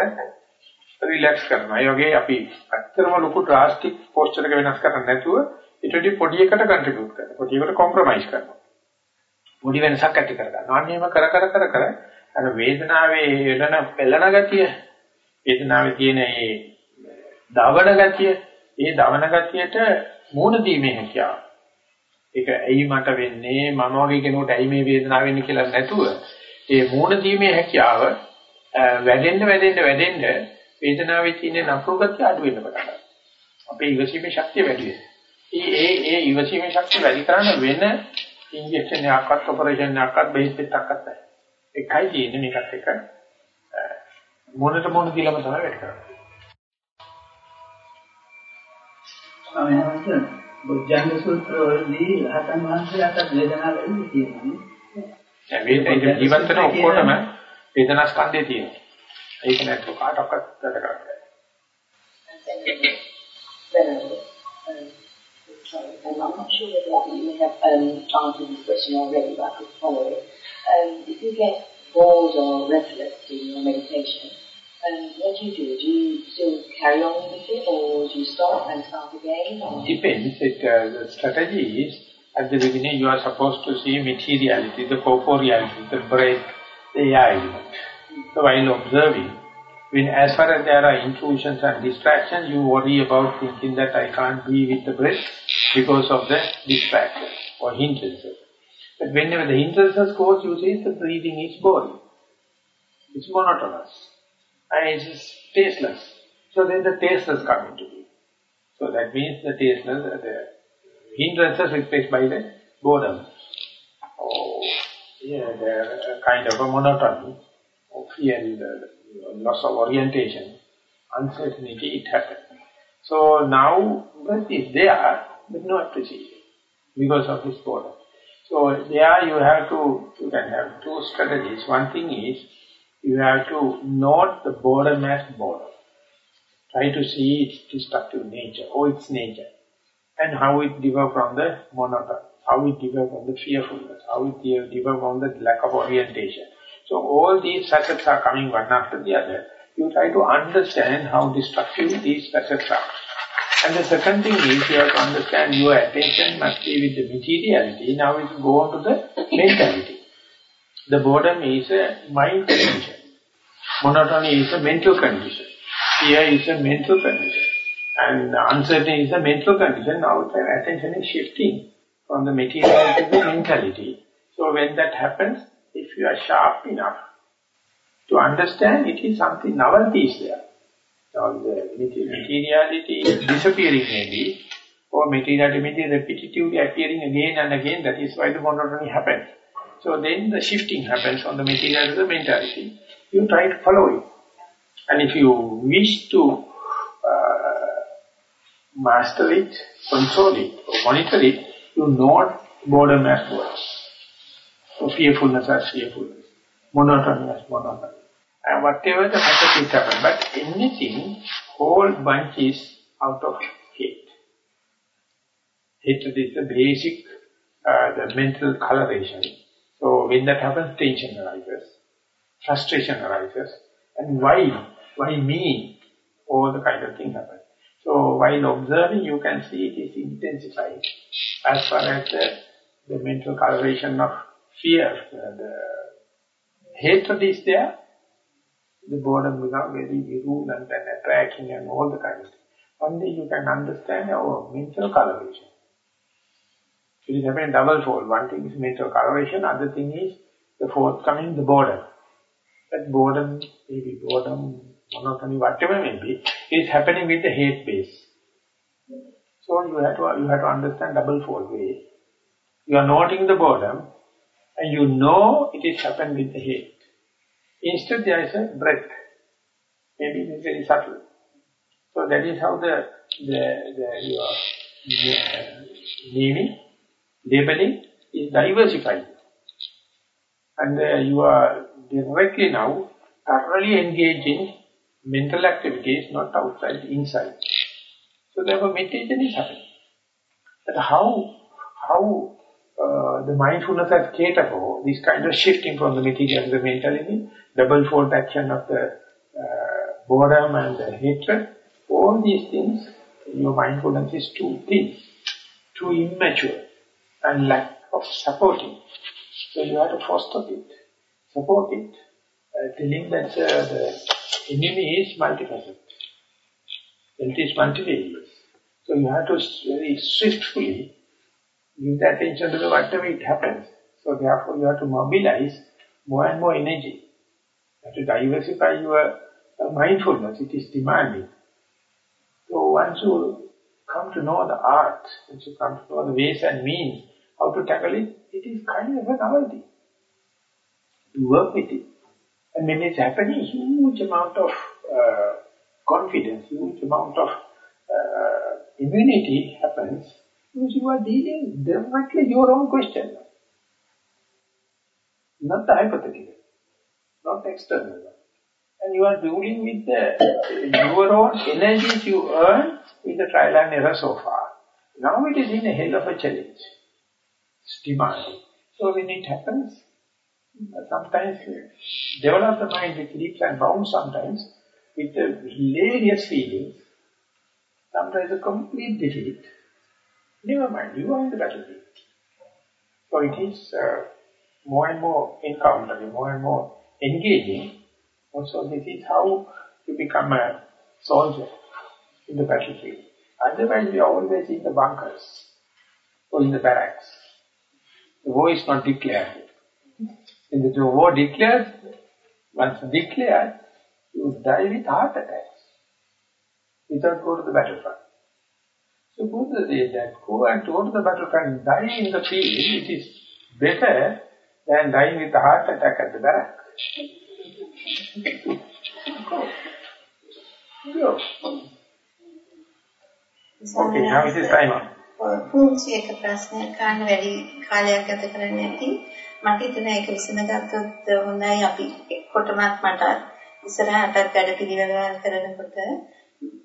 රිලැක්ස් කරනවා. ඒ වගේ අපි අත්‍තරම ලොකු ඩ්‍රාස්ටික් පොස්චර් එක වෙනස් කරන්නේ නැතුව ඊට වඩා පොඩි එකට කන්ට්‍රිබියුට් කරනවා. පොඩි එකට කොම්ප්‍රොමයිස් කරනවා. පොඩි වෙනසක් ඇති කරගන්නවා. අන්නේම කර කර කර කර අර වේදනාවේ එළන පෙළන ගතිය, වේදනාවේ තියෙන ඒ දවන ගතිය, ඒ දවන ගතියට මූණ දීමේ හැකියාව. ඒක ඇයි මට වෙන්නේ මම වගේ කෙනෙකුට ඇයි මේ වේදනාව වෙන්නේ කියලා නැතුව ඒ මූණ දීමේ හැකියාව වැඩෙන්න වැඩෙන්න වැඩෙන්න වේදනාවේ තියෙන නපුරු ගතිය අඩු වෙන්න පටන් ගන්නවා. අපේ ඉවසීමේ ශක්තිය වැඩි වෙනවා. ඒ ඒ ඉවසීමේ ශක්තිය වැඩි කරන වෙන ඉන්ජෙක්ෂන් එකක්වත් ඔපරේෂන් එකක්වත් බෙහෙත් පිටක්වත් නැහැ. එකයි තියෙන්නේ මේකත් එක මොනට මොන දිලම තමයි වැඩ කරන්නේ. ස්වාමීන් බුද්ධංග සූත්‍ර වලදී රහතන් වහන්සේලාට වේදනාව වෙන්නේ තියෙනවා. දැන් වේදනා ජීවත් වෙන ඔක්කොටම වේදනා ස්කන්ධය තියෙනවා. ඒක නැත්නම් කාටවත් ගත කරන්නේ I'm not sure whether you may have um, answered this question already, but I could follow it. Um, if you get bored or restless in your meditation, um, what do you do? Do you still carry on with it, or do you stop and start again? Or? Depends. It, uh, the strategy is, at the beginning you are supposed to see materiality, the corporeality, the breath, the element. So while observing, when as far as there are intrusions and distractions, you worry about thinking that I can't be with the breath because of the distraction or hindrances. But whenever the hindrances goes, you see the breathing is boring. It's monotonous. And it's tasteless. So then the tasteless come into being. So that means the tasteless, uh, the hindrances replaced by the boredom. Oh, yeah, the kind of a monotony of fear and uh, loss of orientation, uncertainty, it happens. So now breath is there, but no appreciation because of this boredom. So there you have to, you can have two strategies. One thing is, you have to note the boredom as boredom. Try to see its destructive nature, or its nature, and how it differs from the monotony, how it differs from the fearfulness, how it differs from the lack of orientation. So all these facets are coming one after the other. You try to understand how destructive these facets are. And the second thing is you have to understand your attention must be with the materiality. Now it go on to the mentality. The boredom is a mind condition. Monotony is a mental condition. Fear is a mental condition. And uncertainty is a mental condition. Now the attention is shifting from the materiality to the mentality. So when that happens, if you are sharp enough to understand it is something, novelty is there. Now the materiality is disappearing maybe, or materiality images repetitively appearing again and again, that is why the monotony happens. So then the shifting happens on the material to the mentality. You try to follow it. And if you wish to uh, master it, control it, or monitor it, you know boredom as words. So fearfulness as fearfulness. Monotony as monotony. And whatever the matter is happen, but anything, whole bunch is out of hate. Hatred is the basic, uh, the mental coloration. So when that happens, tension arises, frustration arises, and why? Why me? All the kind of thing happen. So while observing, you can see it is intensifying. As far as the, the mental coloration of fear, uh, the hatred is there, the boredom becomes very virulent and attacking and all the kind of things. Only you can understand our mental coloration. It is happening double fold. One thing is mental coloration, other thing is the forthcoming, the boredom. That boredom, maybe boredom, monotony, whatever may be, is happening with the hate base. So you have to you have to understand double fold way. You are noting the boredom, and you know it is happened with the hate. Instead there is a breath. Maybe it is very subtle. So that is how the the, the your uh, naming, labeling is diversified. And uh, you are directly now thoroughly engaged in mental activities, not outside, inside. So therefore meditation is happening. But how, how uh, the mindfulness has catered for this kind of shifting from the material to the mentality, double fold action of the uh, boredom and the hatred, all these things, your mindfulness is too thin, too immature, and lack of supporting. So you have to foster it, support it, uh, telling that uh, the enemy is multifaceted. It is multivarious. So you have to very swiftly give the attention to the whatever it happens. So therefore you have to mobilize more and more energy. You have to diversify your uh, mindfulness. It is demanding. So once you come to know the art, once you come to know the ways and means, how to tackle it, it is kind of a novelty. You work with it. And when it's happening, huge amount of uh, confidence, huge amount of uh, immunity happens because you are dealing directly your own question. Not the hypothetical, not the external. And you are dealing with the, your own energies you earn in the trial and error so far. Now it is in a hell of a challenge. Demanding. So when it happens, sometimes develop the mind with leaps and bounds sometimes, with the hilarious feelings, sometimes a complete defeat. Never mind, you are in the battlefield. So it is uh, more and more encountering, more and more engaging. Also this is how you become a soldier in the battlefield. Otherwise you are always in the bunkers or in the barracks. The war is not declared. In the war declared, once declared, you die with heart attacks without go to the battlefront. So Buddha says that go and go to the battlefront, and die in the field, it is better than dying with a heart attack at the back. go. Okay, now it is time. පුංචි එක ප්‍රශ්නයක් ගන්න වැඩි කාලයක් ගත කරන්නේ නැති මට හිතෙන එක විසඳගත්තොත් හොඳයි අපි එක්කොටමත් මට ඉස්සරහටත් වැඩ පිළිවෙල කරනකොට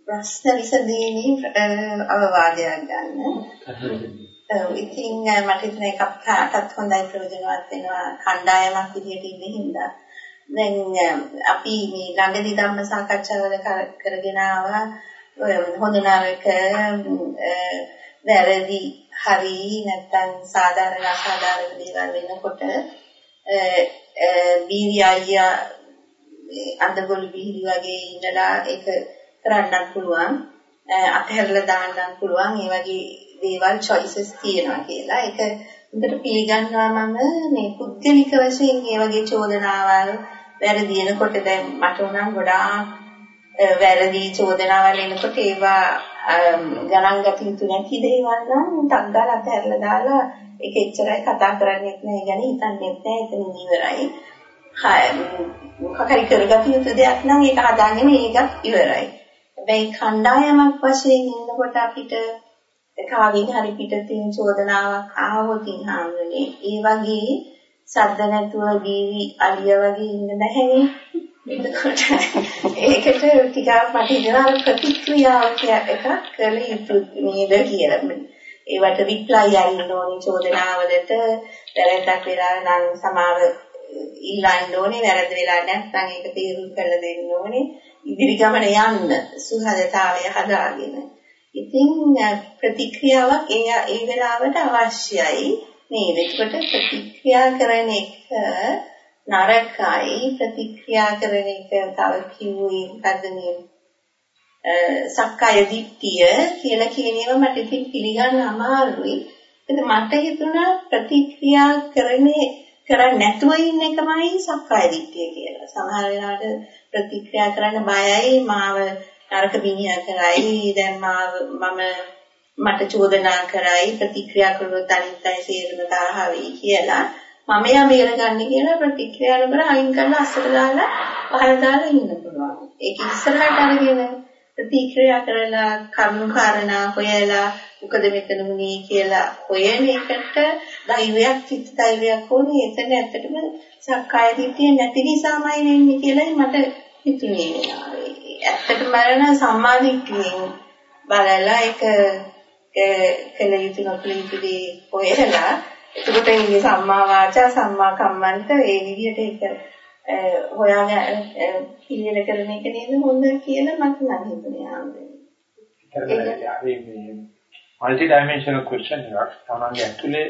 ප්‍රශ්න විසඳීමේ අවවාදයක් ගන්න. ඉතින් මට හිතෙන එකක් කාටත් හොඳයි ප්‍රයෝජනවත් වෙනවා කණ්ඩායමක් විදිහට ඉන්නේ හින්දා. දැන් අපි මේ ළඟදී ධම්ම සාකච්ඡාවල කරගෙන ආවා හොඳ නරක වැරදි හරි නැත්නම් සාධාරණ අසාධාරණ දේවල් වෙනකොට බීරි අයියා අඳගොළු බීරි වගේ ඉඳලා ඒක කරන්නත් පුළුවන්. අතහැරලා දාන්නත් පුළුවන්. ඒ වගේ දේවල් choices තියෙනවා කියලා. ඒක උන්ට පිළිගන්නවා මම. මේ පුද්ගලික වශයෙන් මේ වගේ චෝදනාවල් වැරදිනකොට දැන් මට උනම් ගොඩාක් වැරදි චෝදනාවල් එනකොට ඒවා ගණන් ගත යුතු නැති දේවල් නම් ටක් ගාලා අතහැරලා දාලා ඒක එච්චරයි කතා කරන්නේත් නැහැ ගැන හිතන්නේත් නැහැ එතනින් ඉවරයි. මොකක් හරි කරගත යුතු දෙයක් නම් ඒක හදාගෙන ඒකත් ඉවරයි. හැබැයි කණ්ඩායමක් වශයෙන් ඉන්නකොට අපිට කාගෙන් හරි පිටින් චෝදනාවක් ආවොත් ඉහාමනේ ඒ වගේ සද්ද නැතුව දීවි අලිය වගේ ඉන්න බැහැනේ. එතකොට ඒකට ටිකක් මට ඉතලා ප්‍රතික්‍රියාවක් එකක් කළ යුතු නේද කියලා. ඒවට රිප්ලයි අරින්න ඕනේ චෝදනාවලට වැරද්දක් වෙලා නම් සමාව ඉල්ලන්න ඕනේ වැරද්ද වෙලා නැත්නම් ඒක තීරු කරලා දෙන්න ඕනේ ඉදිරි ගමන යන්න සුහදතාවය හදාගෙන. ඉතින් ප්‍රතික්‍රියාවක් ඒ ඒ වෙලාවට අවශ්‍යයි. නේද? ඒකට ප්‍රතික්‍රියා කරන එක නරකයි ප්‍රතික්‍රියා කරන එක තව කිව්වේ මොකද්ද මේ සක්කාය දිට්ඨිය කියලා කියන ඒවා මට ඉතින් පිළිගන්න අමාරුයි. ඒක මට හිතුණා ප්‍රතික්‍රියා කරන්නේ කරන්නේ නැතුව ඉන්න එකමයි සක්කාය දිට්ඨිය කියලා. සමහර වෙලාවට ප්‍රතික්‍රියා කරන්න බයයි මාව නරක මිනිහා කරයි දැන් මාව මම මට චෝදනා කරයි ප්‍රතික්‍රියා කළොත් අනිත් අය සේරම තරහ වෙයි කියලා මම යා බේරගන්න කියලා ප්‍රතික්‍රියා කරලා අයින් කරලා අස්සට දාලා පහල දාලා ඉන්න පුළුවන්. ඒක ඉස්සරහට අරගෙන ප්‍රතික්‍රියා කරලා කරුණු කාරණා හොයලා මොකද මෙතන වුනේ කියලා හොයන එකට ධෛර්යයක් චිත්ත ධෛර්යයක් ඕනේ. එතන ඇත්තටම සක්කාය දිට්ඨිය නැති නිසාමයි වෙන්නේ කියලායි මට හිතුනේ. ඇත්තටම බලන සම්මා දිට්ඨියෙන් බලලා ඒක කළ යුතු නොකළ යුතු දේ හොයලා එතකොට මේ සම්මා වාචා සම්මා කම්මන්ත ඒ විදිහට ඒක හොයාගෙන පිළිවෙල කරන එක නේද හොඳ කියලා මට නම් හිතුනේ ආන්නේ. මල්ටි ඩයිමන්ෂනල් ක්වෙස්චන් එකක් තමන්ගේ ඇතුලේ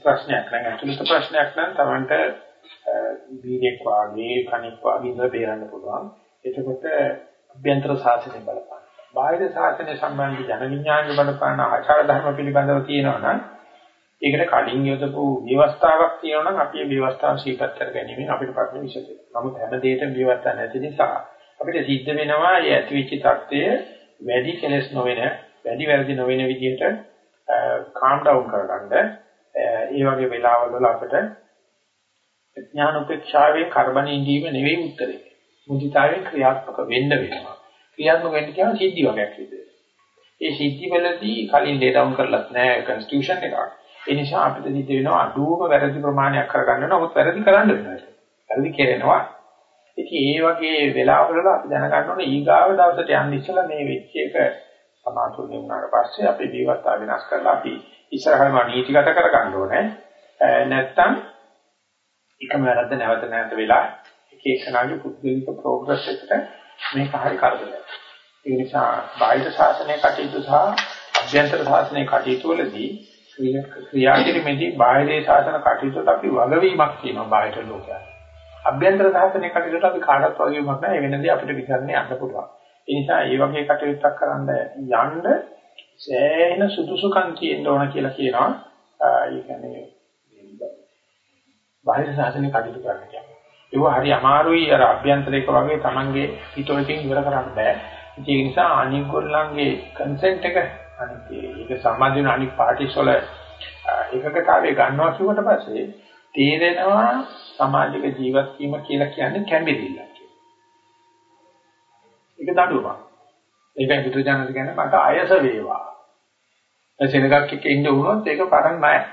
ප්‍රශ්නයක් නම් ඇතුළත ප්‍රශ්නයක් නම් තමන්ට වීර්යයක් වාගේ කණික් වාගේ ඉඳලා බේරන්න පුළුවන්. එතකොට අභ්‍යන්තර සාසනය බලපාන. බාහිර සාසනය සම්බන්ධ ජන විඥාන බලපාන ආචාර ධර්ම පිළිබඳව තියෙනවා නම් ඒකට කලින් යොදපු ව්‍යවස්ථාවක් තියෙනවා නම් අපි මේ ව්‍යවස්ථාව සීපත් කර ගැනීමෙන් අපිට ප්‍රශ්න විසඳෙනවා. නමුත් හැම දෙයකම ව්‍යවස්ථා නැති නිසා අපිට සිද්ධ වෙනවා මේ ඇතිවිච්ච தත්ත්වය වැඩි කෙලස් නොවන, වැඩි වැරදි නොවන විදිහට කාම් ඩවුන් කරගන්න. ඒ වගේ වෙලාවල් වල අපිට ඥාන උපේක්ෂාවේ කර්මණ ඉඳීම නෙවෙයි උත්තරේ. මුදිතාවෙන් ක්‍රියාත්මක වෙන්න වෙනවා. ක්‍රියාත්මක වෙන්න කියන සිද්ධි වගේක් විදිහට. ඒ සිද්ධි වලදී කලින් ලේ ඩවුන් කරලත් නැහැ කන්ස්ටිටියුෂන් එකක්. ඒ නිසා අපිට සිද්ධ වෙනවා අඩුවම වැරදි ප්‍රමාණයක් කරගන්න නමුත් වැරදි කරන්න වෙනවා. වැරදි කෙරෙනවා. ඉතින් ඒ වගේ වෙලාවවල අපි දැනගන්න ඕනේ ඊගාව දවසට යන්න ඉස්සලා මේ වෙච්ච එක සමාතුලිත වුණාට පස්සේ අපි ජීවිතා වෙනස් කරලා අපි ඉස්සරහම නීතිගත කරගන්න ඕනේ. නැත්තම් එකම වැරද්ද නැවත නැවත වෙලා එක එකනාගේ පුද්ගලික ප්‍රෝග්‍රස් එකට මේක හරි කරදරයක්. ඒ නිසා බාහිර ශාසනය කටයුතු සහ අභ්‍යන්තර ශාසනය කටයුතු වලදී ක්‍රියා කිරීමේදී බාහිර ශාසන කටයුතුට අපි වගවීමක් තියෙනවා බාහිර ලෝකයට. අභ්‍යන්තර ශාසනය කටයුතුට අපි කාටවත් වගවීමක් නැහැ. වෙනදී අපිට විචාරණේ යන්න පුළුවන්. ඒ නිසා මේ වගේ කටයුත්තක් කරන්න යන්න සෑහෙන සුදුසුකම් තියෙන්න ඕන කියලා කියනවා. ඒ කියන්නේ බාහිර ශාසනය කටයුතු කරන්න කියන්නේ. ඒක හරි අමාරුයි අර අභ්‍යන්තරයක වගේ Tamange හිතෝකින් ඉවර කරන්න බෑ. ඒ නිසා අනික් ගොල්ලන්ගේ කන්සෙන්ට් එක අනිත් ඒක සම්බන්ධ වෙන අනිත් පාටිස් වල එකකතාවේ ගන්නවා කිව්වට පස්සේ තේරෙනවා සමාජික ජීවත් වීම කියලා කියන්නේ කැම්බෙදිල්ලක් කියලා. ඒක දඬුවමක්. ඒකයි බුදුජානක කියන්නේ මට අයස වේවා. එසෙනගක් එක්ක ඉන්න වුණොත් ඒක පරණ ණයක්.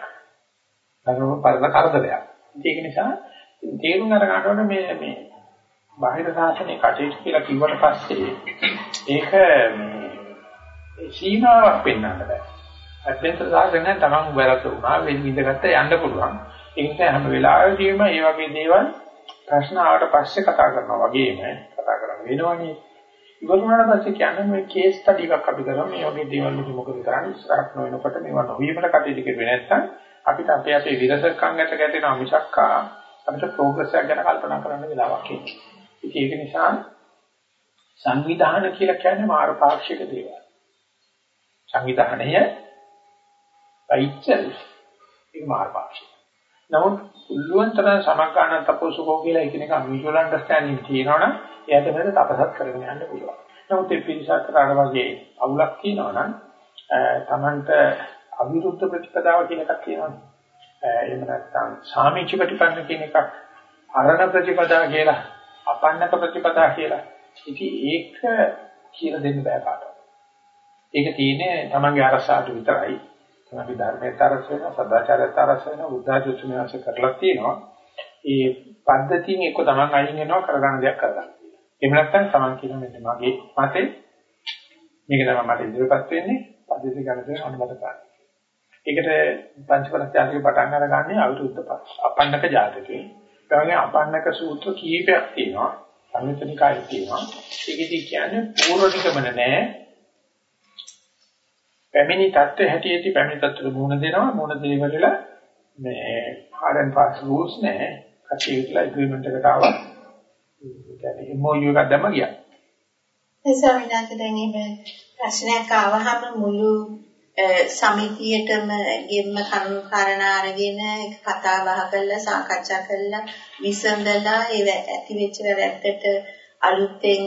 පරණ පරණ කරදරයක්. ඒක නිසා තේරුම් අරගන්න ඕනේ මේ මේ බාහිර සාසනේ කටයුතු කියලා කිව්වට පස්සේ ඒක මේ සීමාවක් පෙන්වන්න බෑ. අභ්‍යන්තර සාසනයෙන් තමන් වැරද්ද වුණා වෙන විඳගත්ත යන්න පුළුවන්. ඒ නිසා හැම වෙලාවෙදීම මේ වගේ දේවල් ප්‍රශ්න ආවට පස්සේ කතා කරනවා වගේම කතා කරන්න වෙනවනේ. ඉවරුනාට පස්සේ කියන්නේ මේ කේස් ස්ටඩි එකක් අපි කරමු මේ වගේ දේවල් වලට මොකද කරන්නේ ඉස්සරහට නොවෙනකොට මේවා නොවීමට කටයුතු කරුවේ නැත්නම් අපිට අපේ අපේ විරසකම් ගැට ගැටෙනවා මිසක් අපිට ප්‍රෝග්‍රස් එක ගැන කල්පනා කරන්න වෙලාවක් එන්නේ. ඒක නිසා සංවිධාන කියලා කියන්නේ මාර පාක්ෂික දේවල්. සංවිධානය by itself ඒක මාර්ගාක්ෂය. නමුත් පුළුවන් තරම් සමග්ගාණ තපෝසුකෝ කියලා එකිනෙක මියුචුවල් අන්ඩර්ස්ටෑන්ඩින් තියෙනවනම් එයාට මේක තපසත් කරගෙන යන්න පුළුවන්. නමුත් ඒ පිරිසක් කරාට වගේ අවුලක් තියෙනවනම් තමන්ට අවිරුද්ධ ප්‍රතිපදාව කියන එකක් තියෙනවනේ. එහෙම නැත්නම් සාමිච්ච ප්‍රතිපන්න කියන එකක් අරණ ප්‍රතිපදා කියලා අපන්නක ප්‍රතිපදා කියලා. ඉතින් ඒක කියලා දෙන්න බෑ කාටවත්. ඒක තියෙන්නේ තමන්ගේ අරසාවට විතරයි. තමන්ගේ ධර්මයේ තරස් වෙන, සදාචාරයේ තරස් වෙන, උද්දාජුත්මයන්ස කරලා තියෙනවා. ඒ පද්ධතියෙන් එක්ක තමන් අයින් වෙනවා කරගන්න දෙයක් කරගන්න. එහෙම නැත්නම් තමන් කියන මෙන්න මගේ මතේ මේක තමයි මට ඉදිරියපත් වෙන්නේ පද්ධති ගණන් දෙන අනුමත කරන්න. ඒකට පංචපරස්ත්‍යාතික පටන් අරගන්නේ අවිරුද්ධ අපන්නක ජාතකේ. ඒ වගේ අපන්නක සූත්‍ර කීපයක් තියෙනවා. සංයුතනිකායේ තියෙනවා. ඒකෙදි කියන්නේ පූර්ව නිගමන නෑ. පැමිණි தත්ත්ව හැටියට පැමිණි தත්ත්වෙට මුහුණ දෙනවා. මුහුණ දෙවිවල මේ hard and fast rules නෑ. කටයුතුලා agreement එකට ආවා. ඒ කියන්නේ MOU එකක් දැම්ම ගියා. ඒ ස්වාමීන් වහන්සේ දැන් මේ ප්‍රශ්නයක් ආවහම මුළු සමිතියටම ගෙම්ම කරුණු කාරණා අරගෙන කතා බහ කරලා සාකච්ඡා කරලා විසඳලා ඒ ඇති වෙච්ච වැරද්දට අලුතෙන්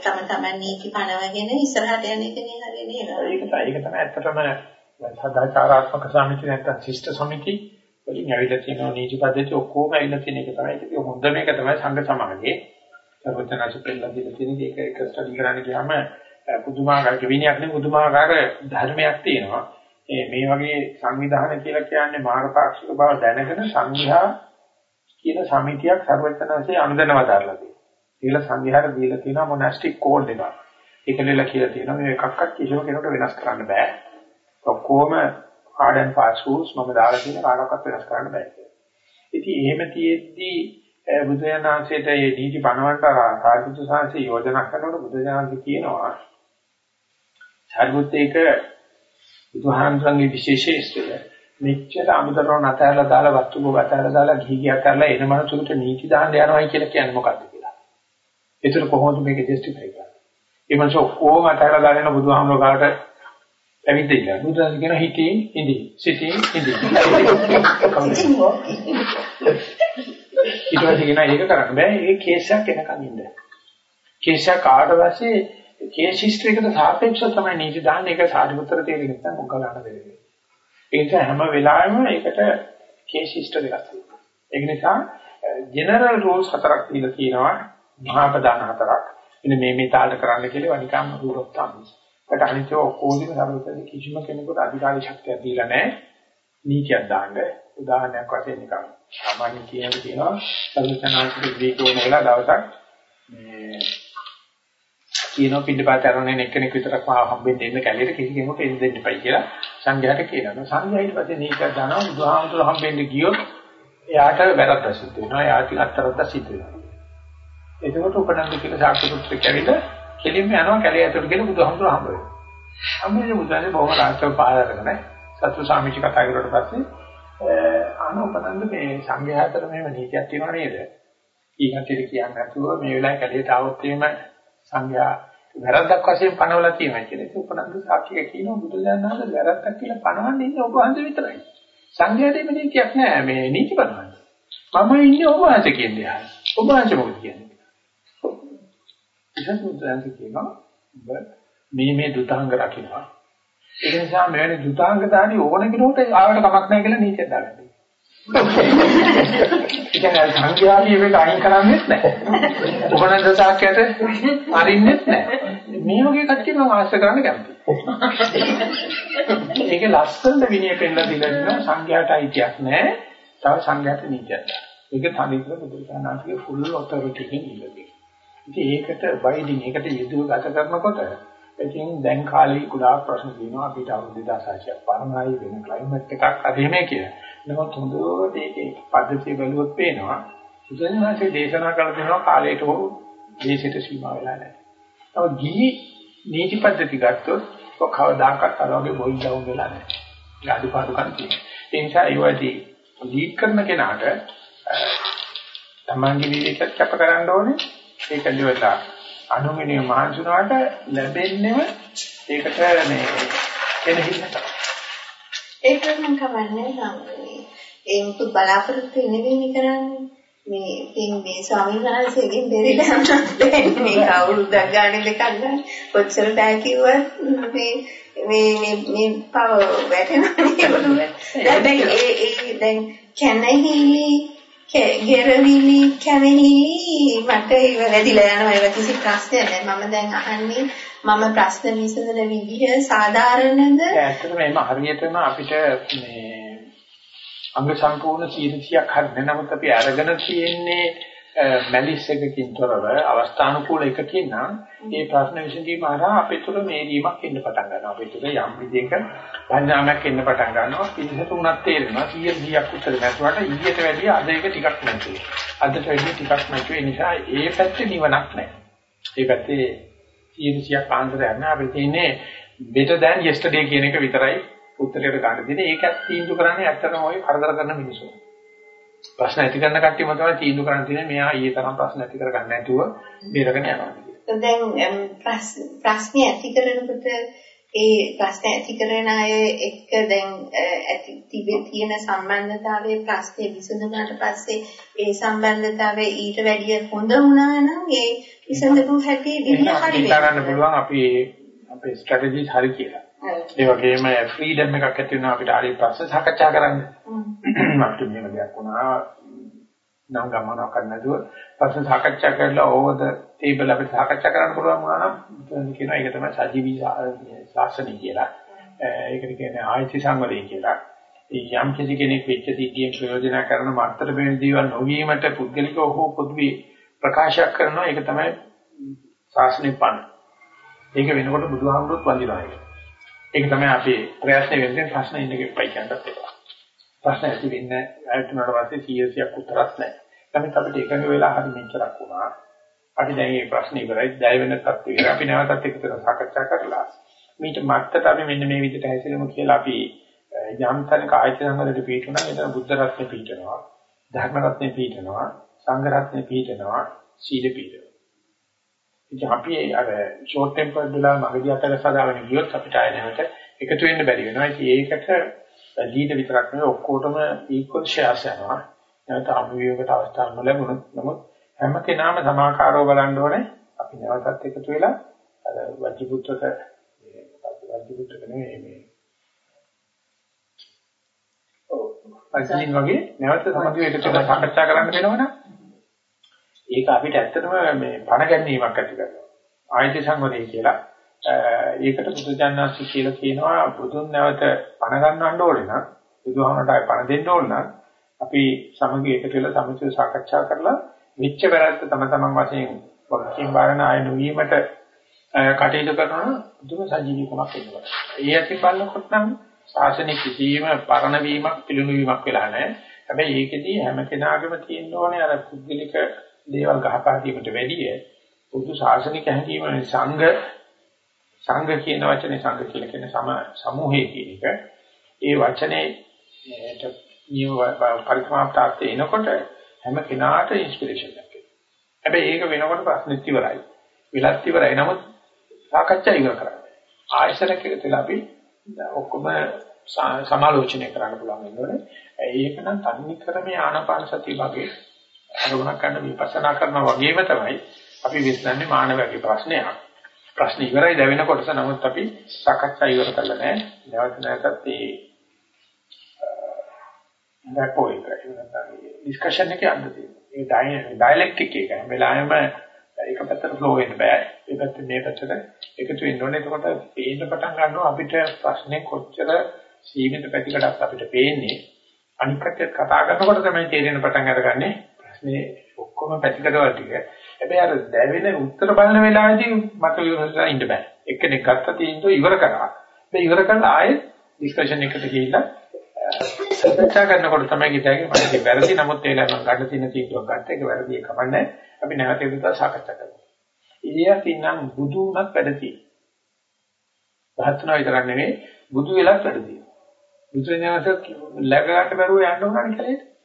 තම තමන් නීති පනවගෙන ඉස්සරහට යන එක නේ හරියන්නේ ඒක තමයි ඒක තමයි ඇත්තටම සදාචාරාත්මක සමිති නැත්නම් ශිෂ්ට සමිති වලින් ඇවිල්ලා තියෙන නීති පද්ධති ඔක්කොම ඇවිල්ලා තියෙන එක තමයි ඒක හොඳ මේක තමයි සංඝ සමාජයේ සර්වඥාසු පෙළලා දීලා තියෙන එක එක ස්ටඩි කරන්න ගියාම පුදුමාකාර විනයක් නේ පුදුමාකාර ධර්මයක් තියෙනවා. ඒ මේ වගේ සංවිධාන කියලා කියන්නේ මාර්ගපාක්ෂික බව දැනගෙන සංඝයා කියන සමිතියක් සර්වඥාන්සේ අනුදැනව දාලා තියෙනවා. ඒල සංඝයාට දීලා තියෙනවා මොනාස්ටික් කෝඩ් එකක්. ඒකලෙල කියලා තියෙනවා මේ එකක්වත් කිසිම කෙනෙකුට වෙනස් කරන්න බෑ. ඔක්කොම hard and fast rules මම දාලා තියෙන කාටවත් වෙනස් කරන්න බෑ කියලා. ඉතින් එහෙම තියෙද්දී බුදුරජාණන්සේට මේ නීති බණවන්ට සාධුතු සංසී යෝජනා කරනකොට බුදුරජාණන් කියනවා සාරිපුත්තේක බුදුහාමුදුරන්ගේ විශේෂීස්ත්‍රය මෙච්චර අමුතරව නැතහැරලා දාලා වස්තු භෝග අතහැරලා දාලා ගිහි ගියා කරලා එන මනුස්සුන්ට නීති දාන්න යනවායි කියලා කියන්නේ මොකක්ද කියලා. ඒතර කොහොමද මේක ජස්ටිෆයි කරන්නේ? ඒ මනුස්සෝ කොහොම අතහැරලා දාගෙන බුදුහාමුදුර ගාවට ඇවිත් ඉන්න. බුදුහාමුදුර කියන හිතින් ඉඳි. සිතින් ඉඳි. ඊට පස්සේ කියන ඒක කරන්න බෑ. ඒ කේස් එකක් එනකන් ඉන්න. කේස් එක ආවට පස්සේ කේස් හිස්ටරියකට සාපේක්ෂව තමයි නීති දාන්නේ. ඒක සාධුතර තේරෙන්නේ නැත්නම් මොකක් ගන්න බැහැ. ඒ නිසා හැම වෙලාවෙම ඒකට කේස් හිස්ටරි එකක් තියෙනවා. ඒක නිසා ජෙනරල් රූල්ස් හතරක් දීලා තියෙනවා. මහා ප්‍රධාන හතරක්. ඉතින් මේ මේ තාලට කරන්න කියලා වනිකම් රූල් ඔෆ් තම්ස්. ඒකට අනිත් ඔක්කොදිම සාධුතර කිසිම කෙනෙකුට අධිකාරී ශක්තියක් දීලා නැහැ. නීතියක් දාන්න උදාහරණයක් වශයෙන් නිකන් සාමාන්‍ය කියන කියනවා සර්වඥාන්සේ දීකෝන වෙලා දවසක් මේ කියනවා පිටපාත කරන එක්කෙනෙක් විතරක් මා හම්බෙන්න එන්න කැලේට කිසි කෙනෙකුට එන්න දෙන්න එපයි කියලා සංඝයාට කියනවා. සංඝයා ඊට පස්සේ නීතියක් දානවා බුදුහාමුදුර හම්බෙන්න ගියොත් එයාට වැරද්ද සිද්ධ වෙනවා. එයාට අත්තරද්ද සිද්ධ වෙනවා. එතකොට උපනන්ද කියලා සාක්ෂි පුත්‍රයෙක් ඇවිල්ලා කෙලින්ම යනවා කැලේ ඇතුළට ගිහලා බුදුහාමුදුර හම්බ වෙනවා. හම්බෙන්නේ බුදුහාමුදුර බොහොම රාජ්‍යව පාලනය කරන සතු සාමිචි කතා කරුවට පස්සේ අනුපතන්ද මේ සංඝයා අතර මේව නීතියක් තියෙනව නේද? ඊකට කියන්නේ නැතුව මේ වෙලාවේ කැලේට આવොත් එහෙම සංඝයා වැරද්දක් වශයෙන් පනවලා තියෙනවා කියලා. ඒක උපනන්ද සාක්ෂිය කියනවා බුදුදහම වැරද්දක් කියලා පනවන්නේ ඉන්නේ ඔබ වහන්සේ විතරයි. සංඝයාට මේ නීතියක් නෑ මේ නීති පනවන්න. මම ඉන්නේ ඔබ වහන්සේ කියන්නේ. ඔබ වහන්සේ මොකද කියන්නේ? බුදුදහම කියනවා මේ මේ දුතාංග රකින්නවා. ඒක නිසා මෙවැනි දුතාංගදානි ඕන කෙනෙකුට ආවට කමක් නැහැ කියලා නීතියක් දාගන්න. ඉතින් සංඛ්‍යාවලිය මේක අයින් කරන්නේත් නැහැ. උපනන්ද සාක්‍යයට අරින්නෙත් නැහැ. මේ වගේ කච්චි මම ආශ්‍රය කරන්න කැමතියි. ඒක ලස්සන විනය පෙන්නලා දීලා තියෙනවා සංඛ්‍යාවට අයිතියක් නැහැ. තව සංඛ්‍යාවට නීතියක්. ඒක තනිකර බුදුසසුනාගේ ෆුල් ඔතොරිටි එකකින් ඉල්ලන්නේ. ඉතින් ඒකට බයිඩින් ඒකට යෙදුව ගත කරනකොට ඉතින් දැන් කාලේ ගොඩාක් ප්‍රශ්න තියෙනවා අපිට අවුරුදු 2600ක් පරණයි වෙන ක්ලයිමේට් එකක් අධිමේ කියලා. නමුත් හොඳට ඒකේ පද්ධතිය බලුවොත් පේනවා බුදුන්වහන්සේ දේශනා කළ දෙනවා කාලයට හෝ දේශයට සීමා වෙලා නැහැ. තව ගිහි නීති පද්ධති ගත්තොත් කවදාකවත් අර වගේ බොයි ඩවුන් වෙලා නැහැ. ඒ අඩුපාඩුකම් තියෙනවා. ඒ නිසා ඒවදී ලීඩ් කරන කෙනාට තමන්ගේ විවේකයක් කැප කරන්න ඕනේ. ඒක දිවලා අනුමිනිය මහන්සිනාට ලැබෙන්නේම ඒකට මේ කෙනෙහිට. ඒක නම් කවන්නේ නැහැ. ඒ මුකුත් බලාපොරොත්තු නෙවෙයි කරන්නේ. මේ ඉතින් මේ ස්වාමීන් වහන්සේගෙන් දෙරිලා නැහැ මේ කවුරුදක් ගන්න දෙකක් ගන්න. කොච්චර බෑ කිව්වත් මේ මේ මේ මේ පව වැටෙනවා හැබැයි ඒ ඒ දැන් කැනහිලි ගෙරවිලි කැමහිලි මට ඒව වැඩිලා යනවා. ඒව කිසි ප්‍රශ්නයක් නැහැ මම දැන් අහන්නේ මම ප්‍රශ්න විසඳන විදිහ සාධාරණද? ඇත්තටම එම හරියටම අපිට මේ අංග සම්පූර්ණ 100ක් හරිනේ. නමුත් අපි අරගෙන තියෙන්නේ මැලිස් එකකින් තොරව අවස්ථානුකූල එකකින් නම් ඒ ප්‍රශ්න විසඳීම හරහා අපේ තුල මේරීමක් එන්න පටන් ගන්නවා. අපේ තුල යම් විදිහක පඤ්ඤාමයක් එන්න පටන් ගන්නවා. පිළිසතු උනත් තේරෙනවා. 100 100ක් උත්තර නැතුවට ඊට වැඩිය අද එක ටිකක් නැතුයි අදට වැඩිය ටිකක් නැතුයි නිසා ඒ පැත්තේ නිවනක් නැහැ. ඒ පැත්තේ 100 100ක් ආන්සරයක් නැහැ අපිට තියෙන්නේ better than yesterday කියන එක විතරයි උත්තරයට ගන්න දෙන්නේ. ඒකත් තීන්දුව කරන්නේ ඇත්තටම ওই කරදර කරන මිනිස්සු. ප්‍රශ්න ඇති කරන කට්ටියම තමයි තීන්දුව කරන්න තියෙන්නේ මෙයා ඊයේ තරම් ප්‍රශ්න ඇති කරගන්න නැතුව බේරගෙන යනවා කියලා. දැන් ප්‍රශ්නේ ඇති කරනකොට ඒ ප්‍රශ්න ඇති කරන අය එක්ක දැන් ඇති තිබෙ තියෙන සම්බන්ධතාවයේ ප්‍රශ්නේ විසඳුනාට පස්සේ ඒ සම්බන්ධතාවය ඊට වැඩිය හොඳ වුණා නම් ඒ විසඳපු හැටි විදිහ හරි වෙනවා. අපි අපි අපේ ස්ට්‍රැටජිස් හරි කියලා. ඒ වගේම ෆ්‍රීඩම් එකක් ඇති වෙනවා අපිට හරි ප්‍රශ්න සාකච්ඡා කරන්න. අපිට මෙහෙම දෙයක් වුණා නම් ගමනක් නැතුව ප්‍රශ්න සාකච්ඡා කරලා ඕවර් ද ටේබල් අපිට සාකච්ඡා කරන්න පුළුවන් වුණා නම් කියනවා ඒක තමයි සජීවී ශාසනය කියලා. ඒකට කියන්නේ ආයති සංවදේ කියලා. යම් කිසි කෙනෙක් වෙච්ච සිද්ධියෙන් ප්‍රයෝජන කරන මාත්‍ර වෙන දේවල් නොවීමට පුද්ගලිකව හෝ පොදුවේ ප්‍රකාශයක් කරනවා ඒක තමයි ශාසනය පණ. ඒක වෙනකොට බුදුහාමුදුරුවෝ වඳිනවා ඒක. ඒක තමයි අපේ ප්‍රයත්න වෙන්නේ ප්‍රශ්න ඉන්න කෙපයි කියන්නත් ඒක. ප්‍රශ්න ඇති වෙන්නේ ආයතනවල පස්සේ 100ක් උත්තරක් නැහැ. නමුත් අපිට එකඟ වෙලා හරි මෙච්චරක් වුණා. අපි දැන් මේ ප්‍රශ්නේ ඉවරයි. දැය වෙන තත්ත්වෙ ඉවරයි. අපි නැවතත් එකතර සාකච්ඡා කරලා මීට මත්තට අපි මෙන්න මේ විදිහට හැසිරෙමු කියලා අපි යම් තැනක ආයතන වලට පිටුණා. එතන බුද්ධ රත්නේ පිටනවා. ධර්ම රත්නේ පිටනවා. සංඝ රත්නේ පිටනවා. සීල පිටනවා. ඉතින් අපි අර ෂෝට් ටෙම්පර්ඩ් වෙලා මගදී අතර සදාගෙන ගියොත් අපිට ආය නැවත එකතු වෙන්න බැරි වෙනවා. ඉතින් ඒකට ලීඩ් විතරක් නෙවෙයි ඔක්කොටම ඉක්වල් ෂෙයාර්ස් යනවා. නැවත අභිවේගකට අවස්ථාවක් ලැබුණොත් නමුත් හැම කෙනාම සමාකාරව බලන්න ඕනේ. අපි නැවතත් එකතු වෙලා අර වජිපුත්‍රක වජිපුත්‍රක නෙවෙයි මේ ඔව් වගේ නැවත සමගිය එකතු වෙලා සාකච්ඡා කරන්න වෙනවනේ. ඒක අපිට ඇත්තටම මේ පණ ගැනීමක් ඇති කරනවා. ආයති සංවදේ කියලා. ඒකට බුදුජානනාංශ කියලා කියනවා බුදුන් නැවත පණ ගන්නවන්න ඕනේ නම් බුදුහමනට ආය පණ දෙන්න ඕන නම් අපි සමගි එකතු වෙලා සමිතිය සාකච්ඡා කරලා විච්ච වැරද්ද තම තමන් වශයෙන් වගකීම් බාරන ආය නොවීමට කටයුතු කරනවා බුදුම සජීවීකමක් එනවා. ඒ ඇතින් බලනකොට නම් ශාසනික කිසියම් පරණ වීමක් පිළිණු වීමක් වෙලා නැහැ. හැබැයි ඒකෙදී හැම කෙනාගේම තියෙන්න ඕනේ අර පුද්ගලික දේවල් ගහපා දීමට වැඩිය බුදු ශාසනික හැඟීම සංඝ සංඝ කියන වචනේ සංඝ කියලා කියන සම සමූහය කියන එක. ඒ වචනේ නිය පරිසමාප්තාර්ථය එනකොට හැම කෙනාට ඉන්ස්පිරේෂන් එකක් හැබැයි ඒක වෙනකොට ප්‍රශ්නෙත් ඉවරයි. විලත් ඉවරයි. නමුත් සාකච්ඡා ඉවර කරන්නේ. ආයතනක එකතුලා අපි ඔක්කොම සමාලෝචනය කරන්න පුළුවන් වෙනවනේ. ඒක නම් තන්නේ ක්‍රමයේ ආනාපාන සතිය වගේ අරමුණක් ගන්න විපස්සනා කරනවා වගේම තමයි අපි විශ්ලන්නේ මානවයාගේ ප්‍රශ්නයක්. ප්‍රශ්න ඉවරයි දැවෙන කොටස නමුත් අපි සාකච්ඡා ඉවර කරලා නැහැ. නැවත නැවතත් මේ නැපෝ එක ඩිස්කෂන් එකේ අන්න තියෙනවා. ඒ ඩයලෙක්ටික් එක හැම වෙලාවෙම එක පැත්තට ෆ්ලෝ වෙන්න බෑ. ඒ පැත්තේ මේ පැත්තට එකතු වෙන්න ඕනේ. එතකොට පේන්න පටන් ගන්නවා අපිට ප්‍රශ්නේ කොච්චර සීමිත පැතිකඩක් අපිට පේන්නේ. අනිත් පැත්තට කතා කරනකොට තමයි තේරෙන පටන් අරගන්නේ ප්‍රශ්නේ ඔක්කොම පැතිකඩවල ටික. හැබැයි අර දැවෙන උත්තර බලන වෙලාවේදී මට විශ්වාසලා ඉන්න බෑ. එක්කෙනෙක් ගත්ත තීන්දුව ඉවර කරා. ඒ ඉවර කරලා ආයෙත් ඩිස්කෂන් එකට ගිහිල්ලා සත්‍යචා කරනකොට තමයි කිතගේ මම වැරදි නමුත් ඒ ළම ගන්න තියෙන තීන්දුවක් ගත්ත එක වැරදි එකමන්නේ. අපි නැවත ඒකට සාකච්ඡා කරමු. ඉතින් නම් බුදු උනත් වැඩ තියෙනවා. රහතන විතරක් නෙවෙයි බුදු වෙලත් වැඩ තියෙනවා. බුදු වෙනවස läග ගන්න බැරුව යන්න ඕනනේ කියලා.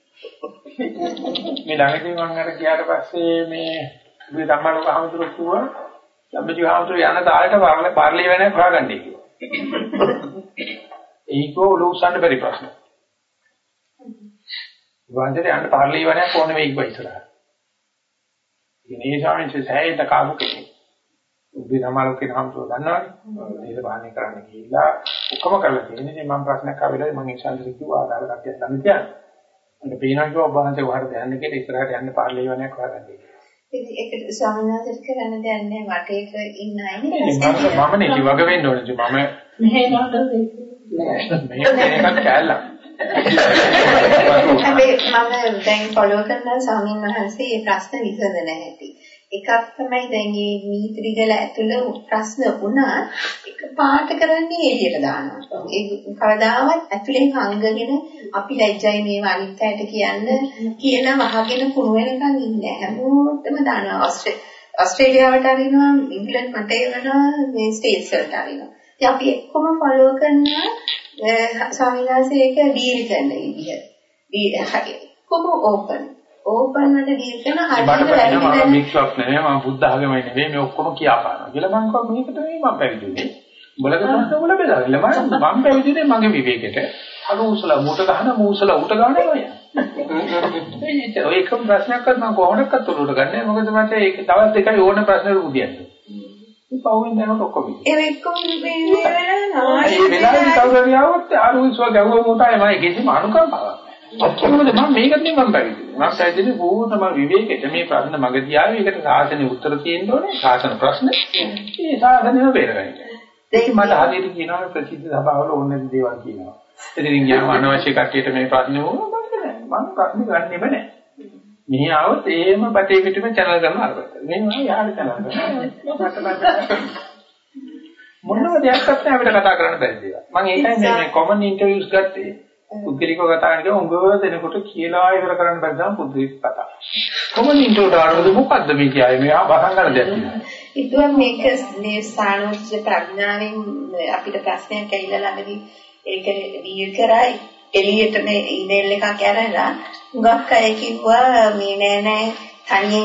මේ ළඟදී මම අර ගියාට පස්සේ මේ මේ ධම්මලෝක හමුදුර කිව්වා සම්බජි හමුදුර යන තාලෙට වරල පාර්ලි වෙනක් හොයාගන්නයි කිව්වා. ඒකෝ උලුසන්න බැරි ප්‍රශ්න. වන්දේ යන්න පාර්ලී වණයක් ඕනේ වෙයි ඉබ්බා ඉස්සරහ. ඉනේ ස්වාමීන් වහන්සේ සෑහෙන කාමු කෙනෙක්. උඹේ සමාලෝක කියන හම්සෝ දන්නවනේ. නේද බාහනේ කරන්න ගිහිල්ලා ඔක්කොම කරලා තියෙන්නේ. මම ප්‍රශ්නයක් ආවෙලා මම ඉන්සන්දර කිව්වා ආදාළ කට්ටියක් ගන්න තියන්න. මට පේනවා කිව්වා ඔබ වහන්සේ වහරද යන්න කියලා ඉස්සරහට යන්න පාර්ලී වණයක් හොයාගන්න. ඉතින් ඒකට ස්වාමීන් වහන්සේට කරන්න දෙයක් නැහැ මට ඒක ඉන්න අය නේ මම මම නේ වග වෙන්න ඕනේ මම මෙහෙ නෝට මේක එකක් කැලලා හැබැයි මම දැන් ෆලෝ කරන ස්වාමීන් වහන්සේ මේ ප්‍රශ්න විසඳ නැහැටි. එකක් තමයි දැන් මේ මීත්‍රිගල ඇතුළ ප්‍රශ්න වුණා එක පාට කරන්නේ එළියට දානවා. ඒ කවදාවත් ඇතුලෙන් හංගගෙන අපි ලැජ්ජයි මේව අනිත් අයට කියන්න කියලා වහගෙන කුණු වෙනකන් ඉන්නේ හැමෝටම දානවා. ඕස්ට්‍රේලියාවට අරිනවා, ඉංග්‍රීසි මට එවනවා, මේ ස්ටේට්ස් වලට අරිනවා. ඉතින් අපි එක්කම ෆලෝ කරනවා ස්වාමීන් වහන්සේ ඒක ඩීල් කරන විදිහ. කොහොම ඕපන්. ඕපන් වලට ඩීල් කරන හරියට වැරදි මික්ස්වක් නෙවෙයි මම බුද්ධ ආගමයි නෙවෙයි මේ ඔක්කොම කියා පානවා. කියලා මම කිව්වා මේකට නෙවෙයි මම පැවිදිුනේ. උඹලගේ ප්‍රශ්න උඹල බෙදාගන්න. මම මම පැවිදිුනේ මගේ විවේකෙට. අර උසල මුට ගහන මූසල උට ගන්න නෑ. ඔය එකම ප්‍රශ්නයක්වත් මම කොහොමදක්වත් උඩට ගන්නෑ. මොකද මට ඒක දවස් දෙකයි ඕන ප්‍රශ්නෙට උදියන්නේ. පවෙන් යනකොට ඔක්කොම. ඒ එක්කම මේ වෙනවා. ඒ වෙලාවේ කවුරුහරි ආවොත් ආරුස්ව ගැහුව මොටයි මම කිසිම අනුකම්පාවක් නැහැ. මොකද මම මේකට නෙමෙයි මම පැවිදි. මම පැවිදි පූර්ණම විවේකෙට මේ ප්‍රශ්න මගදී ආවේ ඒකට සාසනේ උත්තර තියෙන්න ඕනේ. සාසන ප්‍රශ්න. ඒ සාසනෙම බේරගන්න. ඒක මට හරියට කියනවා ප්‍රසිද්ධ සභාවල ඕනෙ දේවල් කියනවා. ඉතින් ගියාම අනවශ්‍ය කට්ටියට මේ ප්‍රශ්නේ වුණා මම ප්‍රශ්න ගන්නෙම නෑ. මෙහි આવොත් ඒම බටේ පිටුම channel කරනවා අරකට. මේ මම යහට channel කරනවා. මොනවද දෙයක්වත් නැහැ අපිට කතා කරන්න බැරි දේවල්. මම ඒකයි මේ common interviews ගත්තේ. පුද්ගලිකව කතා කරනකොට උංගව දෙනකොට කියලා ඉවර කරන්න බැරි නම් පුද්ගලික කතා. common interview ආරවද මොකද්ද මේ කියන්නේ? මේ ආ බසන් ගන්න දෙයක් තියෙනවා. ඉතින් මේක මේ සානෝච ප්‍රඥාවෙන් අපිට ප්‍රශ්නයක් ඇවිල්ලා ළඟදී ඒක ඩීල් කරා එළියට මේ ඊමේල් එකක් ඇරලා හුඟක් අය කිව්වා මේ නෑ නෑ තනියෙන්